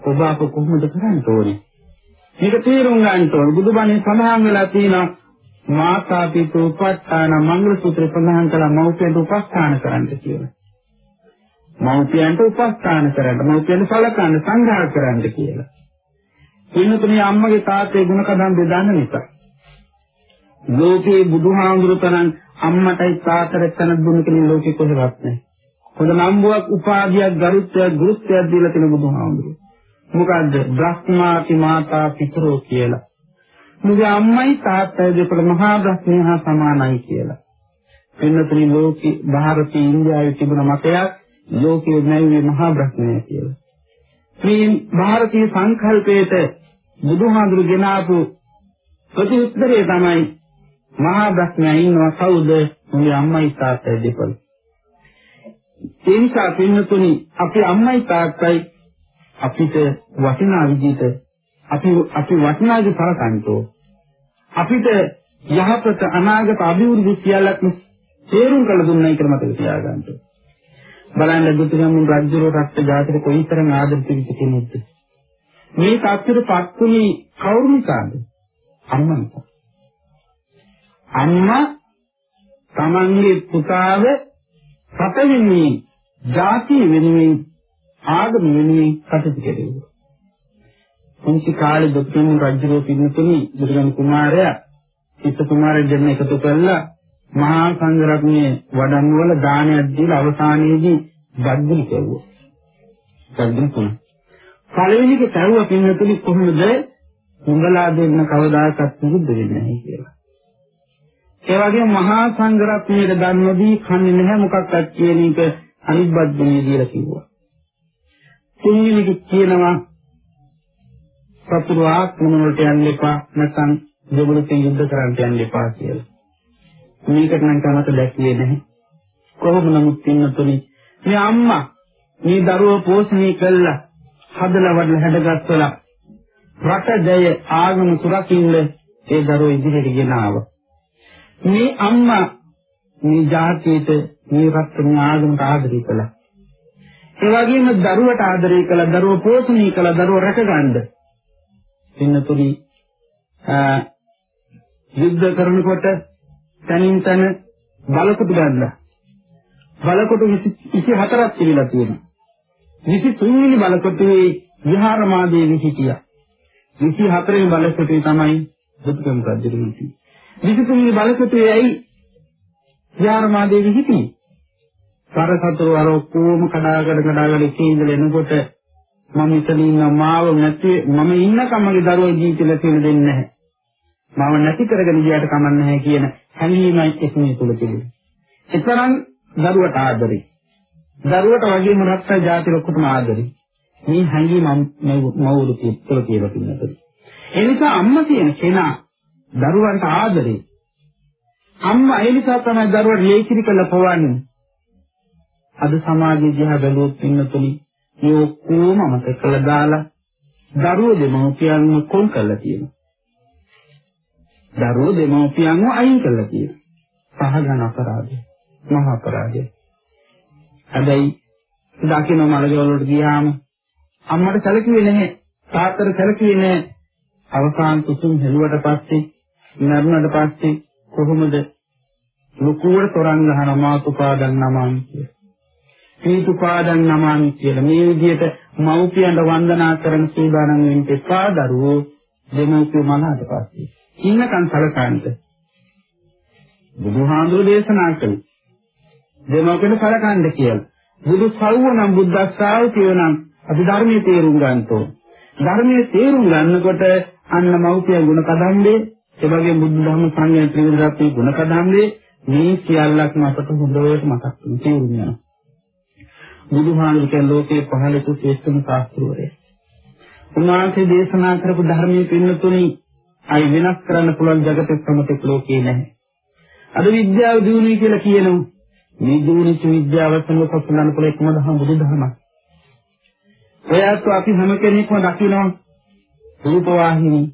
ඔබ අප කොහොමද කරන්න ඕනේ? මේක තේරුම් ගන්න ඕනේ. බුදුබණේ සඳහන් වෙලා තියෙනවා මාතා පිතු උපස්ථාන මංගල සූත්‍රය සඳහන් කළා මෞපියන්ට උපස්ථාන කරන්න කියලා. මෞපියන්ට උපස්ථාන කරන්න, මෞපියන්ට සලකන්න, සංග්‍රහ කරන්න කියලා. පින්නතුනේ අම්මගේ තාත්තේ ගුණ කදම් දෙදන්න නිසා. ලෝකේ බුදුහාමුදුරු තරම් අම්මටයි තාත්තට තන දුන්න කෙනෙක් ලෝකේ කොහෙවත් නැහැ. හොඳ නම්බුවක් උපාධියක් ගරුත්වයක් ගුරුත්වයක් දීලා තියෙන බුදුහාමුදුරුවෝ. මොකද්ද? බ්‍රහ්මාති මාතා පිතරෝ කියලා. මුගේ අම්මයි තාත්තයි දෙපළ මහා බ්‍රහ්මයා හා සමානයි කියලා. වෙනතුනි ලෝකේ ಭಾರತೀಯ ඉන්දියාවේ තිබුණ මතයක් ලෝකයේ නැවුවේ මහා බ්‍රහ්මයා කියලා. මේ ಭಾರತೀಯ සංකල්පයේට බුදුහාඳුරු ගෙනාපු ප්‍රතිඋත්තරේ තමයි මහා බ්‍රහ්මයා ඉන්නවා කවුද? මුගේ අම්මයි තාත්තයි දෙපළ. ඒ නිසා පින්නතුනි අපි අම්මයි තාත්තයි අපිට වටිනා විදිහට අපි අපි වටිනාගේ සලකන්තෝ අපිට යහපත අනාගත අභිවෘද්ධි සියල්ලක්ම තේරුම් කළ දුන්නයි කියලා මතක තියාගන්න. බලන්න බුදුගමුන් රජුගේ රක්ත ජාතික කොයිතරම් ආදර පිළිච්ච කෙනෙක්ද. මේ සත්‍යෙට පත්ුනි කවුරු නිසාද? අම්මා නිසා. අම්මා තමන්ගේ පුතාව රට වෙනුවෙන්, ජාතිය වෙනුවෙන්, ආගම වෙනුවෙන් කටයුතු කෙරෙව්වා. පුංචි කාලේ දුක්ඛින් රජුගේ පින්නතුනි බුදුගම කුමාරයා සිත කුමාරයන් දෙන්න එකතු කළා මහා සංඝරත්නයේ වඩම්ම වල දානයක් දීලා අවසානයේදී බද්දිලි කෙරුවා. බද්දිලි තුන. පළවෙනි එක කරුව පින්නතුනි කොහොමද? උඹලා දෙන්න කවදාකවත් නිරුද්ධ වෙන්නේ නැහැ කියලා. ඒ වගේම මහා සංඝරත්නයේ දන්නෝදී කන්නේ නැහැ මොකක්වත් කියන එක අනිබ්බද්දනේ කියලා කිව්වා. තුන්වෙනි කියනවා සතුරු ආත්ම වලට යන්න එපා නැත්නම් දෙවලුත් යුද්ධ කරන්න යන්න එපා කියලා. මේකට නම් කමත දැක්කේ නැහැ. කොහොම නමුත් පින්නතුනි මේ අම්මා මේ දරුවෝ පෝෂණය කළා හදලා වඩලා හැඩගස්සලා රට දැය ආගම සුරකින්න ඒ දරුවෝ ඉදිරියට ගෙන ආවා. මේ අම්මා මේ ජාතියට මේ රට මේ ආගමට ආදරය කළා. ඒ වගේම දරුවට ආදරය කළා, දරුව පෝෂණය කළා, දරුව රැකගන්න. පින්නතුනි යුද්ධ කරනකොට තනින් තන බලකොටු ගන්නවා. බලකොටු 24ක් තිබිලා තියෙනවා. 23 වෙනි බලකොටුවේ විහාරමාදේවි හිටියා. 24 වෙනි බලකොටුවේ තමයි බුදුගම රජු හිටියේ. විසුතුන්ගේ බලසතුයේ ඇයි යාරමාදේවි හිටියේ? සරසතුරු අර ඔක්කොම කඩාගෙන කඩාගෙන ඉඳලා එනකොට මම ඉතින් ඉන්න මාව නැති මම ඉන්නකමගේ දරුවෝ ජීවිතේ තියෙන දෙන්නේ නැහැ. මම නැති කරගෙන ගියාට කමක් නැහැ කියන හැඟීමයි එක්මී තුල තිබුණේ. එතරම් දරුවට ආදරේ. දරුවට වගේම රත්ත ජාති ලොකුටම ආදරේ. මේ හැඟීම මවුරු තුල කියලා තිබුණා. ඒ නිසා අම්මා කියන කෙනා දරුවන්ට ආදරේ. අම්මා ඒ නිසා තමයි දරුවට ලේසිරි කළ පවන්නේ. අද සමාජයේ දිහා බැලුවොත් ඉන්නතුනි මේ ඔක්කොම අමතක කළා දාලා දරුවෝ දෙමව්පියන්ව කොන් කරලා තියෙනවා. දරුවෝ දෙමව්පියන්ව අයින් කරලා තියෙනවා. සහගන අපරාධය. මහා අපරාධය. හැබැයි දකින්න මලගවල වලට ගියාම අම්මට සැලකුවේ නැහැ. තාත්තට සැලකුවේ නැහැ. අවසාන කුසුම් හෙළුවට පස්සේ මරණයට පස්සේ කොහොමද ලකුවට තොරන් ගහන මාතුපාදන් නමන් කිය. පීතුපාදන් නමාමි කියලා. මේ විදිහට මව්පියන්ට වන්දනා කරන සූදානම් වෙන්න එපා දරුවෝ දෙමව්පිය මනහට පස්සේ. ඉන්නකන් සලකන්න. බුදුහාමුදුරු දේශනා කළේ දෙමව්පියන්ට සලකන්න කියලා. බුදු සවුවනම් බුද්ධ ශ්‍රාවකයෝ නම් අපි ධර්මයේ තේරුම් ගන්න ඕන. ධර්මයේ තේරුම් ගන්නකොට අන්න මව්පිය ගුණ කදම්බේ ඒ වගේම බුදු දහම සංගය ත්‍රිවිධ ගුණ කදම්බේ මේ සියල්ලක්ම අපට හොඳට මතක් වෙන තේරුම් යනවා. බුදුහාමුදුරුවෝ ලෝකේ පහළට ශ්‍රේෂ්ඨම ශාස්ත්‍රවරයෙක්. උන්වහන්සේ දේශනා කරපු ධර්මයේ පින්නතුනි අයි වෙනස් කරන්න පුළුවන් జగතේ ප්‍රමතක ලෝකේ නැහැ. අද විද්‍යාව දියුණුවයි කියලා කියනවා. මේ දියුණුච්ච විද්‍යාව සම්පූර්ණ පුළුවන් එකම දහම බුදුදහමයි. එයාත් අපි හැම කෙනෙක්ම දකිනවා රූප වාහිනී.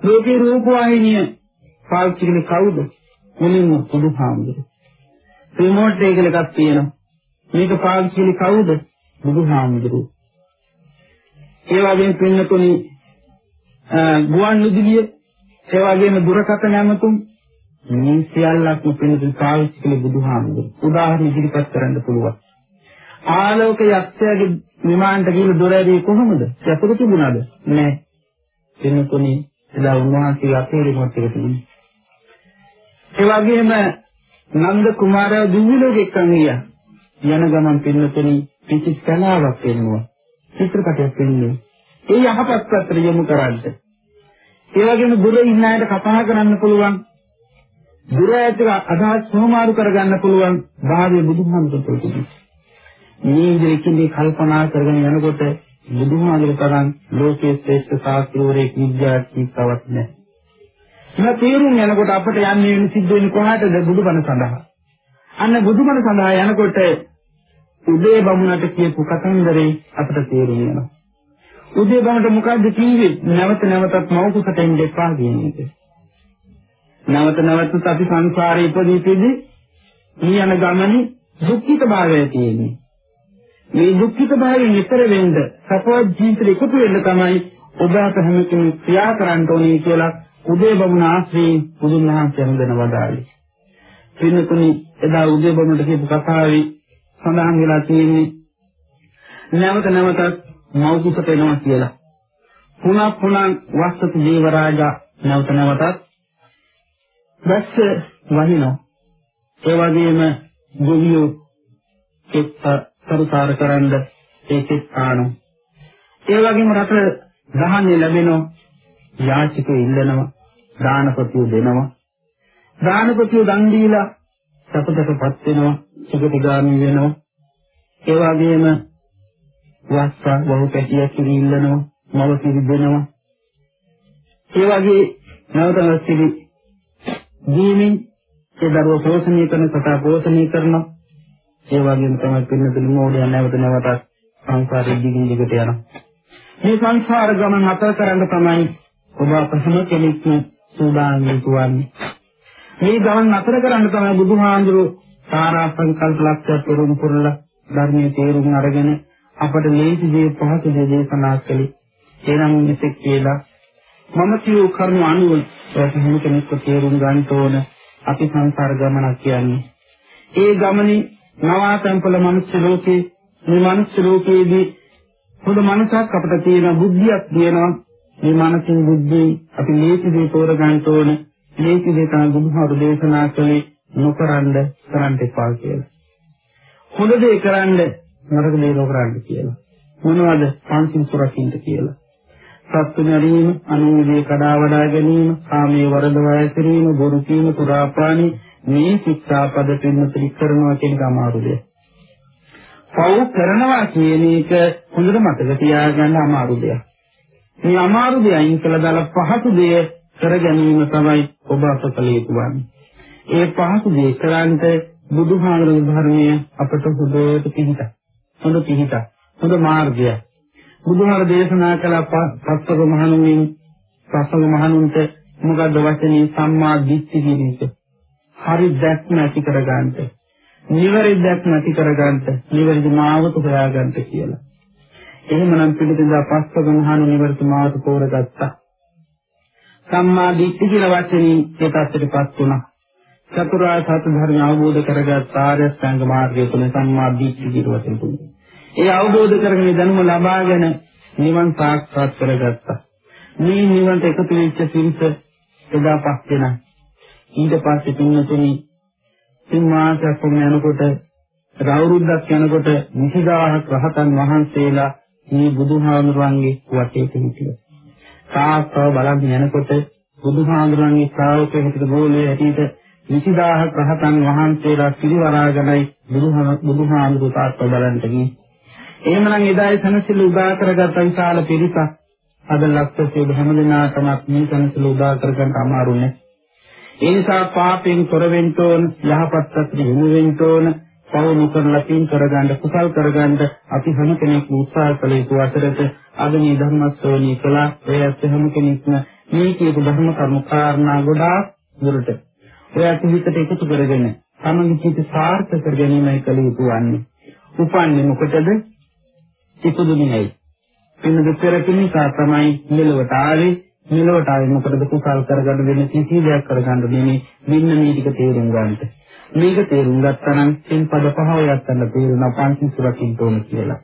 ලෝකේ රූප වාහිනිය පාවිච්චි කරන්නේ කවුද? මුලින්ම බුදුහාමුදුරුවෝ. රිමෝට් එක එකක් තියෙනවා. මේක පාවිච්චි කරන්නේ කවුද? බුදුහාමුදුරුවෝ. ඒ වගේම පින්නතුනි ගුවන් විදුලිය ඒ වගේම දුරකථන ඇමතුම් මේ සියල්ලක්ම පින්නතුනි පාවිච්චි කළේ බුදුහාමුදුරුවෝ. උදාහරණ ඉදිරිපත් කරන්න පුළුවන්. ආලෝක යක්ෂයාගේ විමානට ගිහින් දොර ඇරී කොහොමද? සතුරු තිබුණාද? නෑ. පින්නතුනි එදා උන්වහන්සේ අපේ රිමෝට් එක තිබුණේ. ඒ වගේම නන්ද කුමාරයා දිව්‍ය ලෝකෙක ගියා. යන ගමන් පින්නතුනි කිසි කලාවක් වෙනවා. චිත්‍රපටයක් වෙන්නේ. ඒ යහපත් පැත්තට යොමු කරන්න. ඒ වගේම දුර ඉන්න අයට කතා කරන්න පුළුවන්. දුර ඇතුළ අදහස් සෝමාරු කරගන්න පුළුවන් භාවයේ බුදුහාමුදුරුවෝ තිබුණා. මේ විදිහකින් කල්පනා කරගෙන යනකොට බුදුහාමුදුරුවෝ තරම් ලෝකයේ ශ්‍රේෂ්ඨ ශාස්ත්‍රවරයෙක් විද්‍යාඥයෙක් නැහැ. මේ තේරුම් යනකොට අපට යන්නේ වෙන සිද්ධ වෙන්නේ කොහාටද බුදුබණ සඳහා. අන්න බුදුබණ සඳහා යනකොට උදේ බමුණට කියපු කතන්දරේ අපට තේරුම් යනවා. උදේ බමුණට මොකද්ද කිව්වේ? නැවත නැවතත් මව කුසට එන්න එපා කියන එක. නැවත නැවතත් අපි සංසාරේ ඉපදීපෙදී මේ යන ගමනේ දුක්ඛිත භාවය තියෙන්නේ. මේ දුක්ඛිත භාවයෙන් ඈතර වෙන්න සපවත් ජීවිතේ එකතු වෙන්න තමයි ඔබ අප හැම කෙනෙක් ක්‍රියා කරන්න ඕනේ කියලා උදේ බමුණ ආශ්‍රී බුදුන් වහන්සේ හඳන වදාළේ. පින්නතුනි එදා උදේ බමුණට කියපු කතාවේ සඳහන් වෙලා තියෙන්නේ නැවත නැවතත් මෞකුසට එනවා කියලා. පුනා පුනා වස්සතු ජීවරාජා නැවත නැවතත් දැස්ස වහිනවා. ඒ වගේම ගොවියෝ එක්ක සරුසාර කරන්ද ඒකෙත් ආනෝ. ඒ වගේම රට ගහන්නේ ලැබෙනවා යාචකෝ ඉල්ලනවා දානපතිය දෙනවා. දානපතිය දන් දීලා සතුටටපත් වෙනවා, සුගතිගාමී වෙනවා. ඒ වගේම වස්සා වහු පැටිය කිරි ඉල්ලනවා, මව කිරි දෙනවා. ඒ වගේ නැවතවත් කිරි දීමින් ඒ දරුවෝ පෝෂණය කරන සතා පෝෂණය කරනවා. ඒ වගේම තමයි පින්නතුළු මොඩිය නැවත නැවතත් සංසාරෙ දිගින් දිගට යනවා. මේ සංසාර ගමන අතර කරන්න තමයි ඔබ අප හැම කෙනෙක්ම සූදානම් වෙන්නේ. මේ ගමන් අතර කරන්න තමයි බුදුහාඳුරු සාරා සංකල්ප ලක්ෂ්‍ය පෙරම් පුරලා ධර්මයේ තේරුම් අරගෙන අපට ලේසි දේ පහසු දේ දේශනා කළේ. එනම් මෙතෙක් කියලා මම කියු කරුණු අනුව හැම කෙනෙක්ව තේරුම් ගන්න ඕන අපි සංසාර ගමනක් කියන්නේ. ඒ ගමනේ නවාතම්පල මනුස්ස ලෝකේ මේ මනුස්ස ලෝකයේදී හොඳ මනසක් අපිට තියෙන බුද්ධියක් තියෙනවා මේ මානසික බුද්ධි අපි ලේසි දේ තෝරගන්න ඕන. ලේසි දේ තමයි බුදුහාරු දේශනා කළේ නොකරන්න කරන්න එපා කියලා. හොඳ දේ කරන්න නරක දේ නොකරන්න කියලා. මොනවද? පංචින් සුරකින්න කියලා. සත්තු මරීම, අනුමෝදේ කඩා වඩා ගැනීම, කාමයේ වරදවා ඇසිරීම, බොරු කීම, පුරාපානි මේ ශික්ෂාපද පින්නතරි කරනවා කියන එක අමාරු දෙයක්. පව් කරනවා කියන එක හොඳට මතක තියාගන්න අමාරු දෙයක්. මේ අමාරු දේ අයින් කළා දාලා පහසු දේ කර ගැනීම තමයි ඔබ අප කළ යුතු වන්නේ. ඒ පහසු දේ කරන්ට බුදුහාමරගේ ධර්මය අපට හොඳට පිහිට. හොඳ පිහිට. හොඳ මාර්ගය. බුදුහාර දේශනා කළ පස්වක මහණුන්ගෙන් පස්වක මහණුන්ට මොකද්ද වචනේ සම්මා දිට්ඨි කියන එක. හරි දැක්ම ඇති කරගන්නට. නිවැරදි දැක්ම ඇති කරගන්නට, නිවැරදි මාවත හොයාගන්නට කියලා. එහෙමනම් පිළිදෙදා පස්වක මහණු නිවර්ත මාවත තෝරගත්තා. සම්මා දිට්ඨි කියන වචනේ ඒ පැත්තටපත් වුණා. චතුරාර්ය සත්‍ය ධර්ම අවබෝධ කරගත් ආර්ය සංඝ මාර්ගය තුල සම්මා දිට්ඨිය කිරුවතෙන් තුනේ. ඒ අවබෝධ කරගෙන දැනුම ලබාගෙන නිවන් සාක්ෂාත් කරගත්තා. මේ නිවන්ට එකතු වෙච්ච සිරිත එදා පස් දෙනා. ඊට පස්සේ තුන්වෙනි සිංහාසයක් යනකොට රවුරුද්දක් යනකොට 20000ක් රහතන් වහන්සේලා මේ බුදුහාමුදුරන්ගේ වටේට හිටියා. තාත්තව බලන් යනකොට බුදුහාමුදුරන්ගේ ශ්‍රාවකයෙක් හිටිට ගෝලයේ ඇටියට 20000ක් රහතන් වහන්සේලා පිරිවරාගෙනයි බුදුහාමුදුරු තාත්තව බලන්ට ගියේ. එහෙමනම් එදායි සනසිල් උදා කරගත් විශාල පිරිසක් අද ලක්ෂයේ හැමදෙනාටම මේ සනසිල් උදා කරගන්න අමාරුනේ. ඒ නිසා පාපෙන් තොර වෙන්න ඕන, යහපත් අත්‍රි යොමු වෙන්න ඕන, පව නොකරලා පින් කරගන්න, කුසල් කරගන්න අපි හැම කෙනෙක්ම උත්සාහ කළ යුතු අතරට අද මේ ධර්ම ශ්‍රවණී කළා. ඒ ඇත්ත හැම කෙනෙක්ම මේ කියපු ධර්ම කරුණු කාරණා ගොඩාක් දුරට ඔය ඇත්ත හිතට එකතු කරගෙන තමන්ගේ ජීවිත සාර්ථක කර ගැනීමයි කළ යුතු වන්නේ. උපන්නේ මොකටද? ඉපදුනේ ඇයි? පින්නද පෙරකිනිසා තමයි මෙලවට ආවේ මෙලොවට ආවේ මොකටද කුසල් කරගන්න වෙන කිසි දෙයක් කරගන්න දෙන්නේ මෙන්න මේ ටික තේරුම් ගන්නට. මේක තේරුම් ගත්තා නම් එන් පද පහව යත්තන්න තේරුණා පංච සුරකින් තෝම කියලා.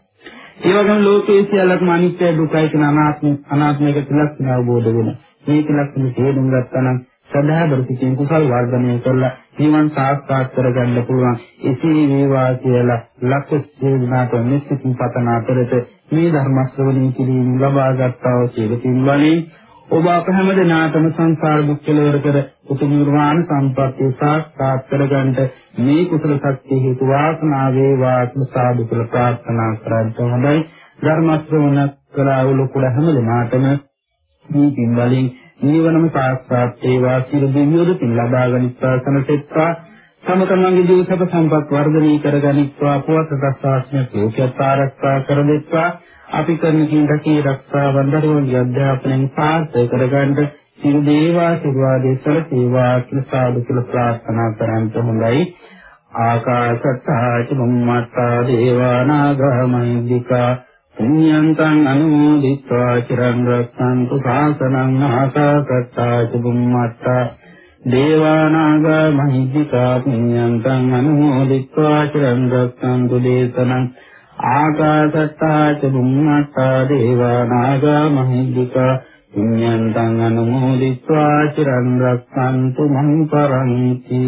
ඒ වගේම ලෝකයේ සියල්ලක්ම අනිත්‍ය දුකයි කියන අනාත්ම අනාත්මයක ලක්ෂණ අවබෝධ වෙන. මේක ලක්ෂණ තේරුම් ගත්තා නම් සදාබර සිටින් කුසල් වර්ධනය කරලා ජීවන් සාක්ෂාත් කරගන්න පුළුවන්. එසේ වේවා කියලා ලක්ෂ සේනාට මෙසිතින් පතන අතරට මේ ධර්ම ශ්‍රවණය කිරීම ලබා ගන්නා වූ සියලු වලින් ඔබ අප හැම දිනාටම සංසාර දුක් කෙලවර කර උතුම් නිර්වාණ සම්පත්තිය සාක්ෂාත් කරගන්නට මේ කුසල ශක්තිය හේතු වාසනා වේවා සාදු කියලා ප්‍රාර්ථනා කරන්ට හොඳයි. ධර්ම ශ්‍රවණ කළා කුල හැම දිනාටම මේ පින් වලින් නිවනම සාක්ෂාත් වේවා. සියලු දෙවියෝද පින් ලබා ගනිත්වා සනසෙත්වා තම තමන්ගේ ජීවිත සම්පත් වර්ධනය කරගනිත්වා පුවත් දස්සාස්න ලෝකයට ආරක්ෂා කර දෙත්වා. අපි කරන කින්දකී රක්ෂාවන් දරුවන්ගේ අධ්‍යාපනයෙන් සාර්ථක කරගන්න සිය දේවා සිරවාදී සලසේවා කියලා සාදු කියලා ප්‍රාර්ථනා කරන්ත හොඳයි. ආකාශත්තාච බුම්මත්තා දේවානාගමයිද්దికා පුඤ්ඤන්තං අනුමෝදිත්වා චිරං රක්ඛන්තු සාසනං ආකාශත්තාච බුම්මත්තා දේවානාගමයිද්దికා පුඤ්ඤන්තං අනුමෝදිත්වා චිරං රක්ඛන්තු දේශනං ආකාශත්තා ච බුම්මත්තා දේවා නාග මහිද්దికා පුඤ්ඤන්තං අනුමෝදිत्वा චිරන් රක්ඛන්තු මං පරන්ති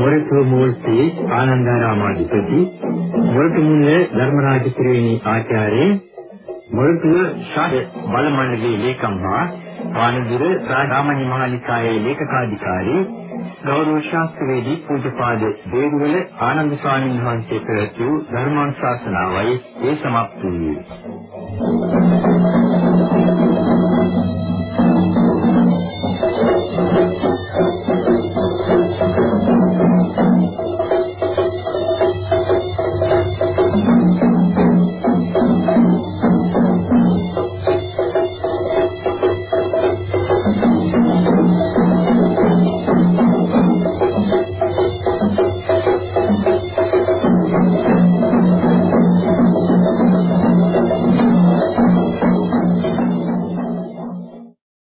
මොරටු මූර්ති ආනන්දරාමාධිපති. මොරටු මුල්ල ධර්මරාජ ත්‍රිවේණී ආචාර්ය. මොරටු ශාස්ත්‍ර බලමණ්ඩලයේ ලේකම්වා පානදුර සාමාන්‍ය මහානිකායේ ලේකකාධිකාරී ගෞරව ශාස්ත්‍රවේදී පූජ්‍යපාද දේරුවල ආනන්ද ස්වාමීන් වහන්සේ ප්‍රවතු ධර්මානුශාසනාවයි ඒ සමත් වූයේ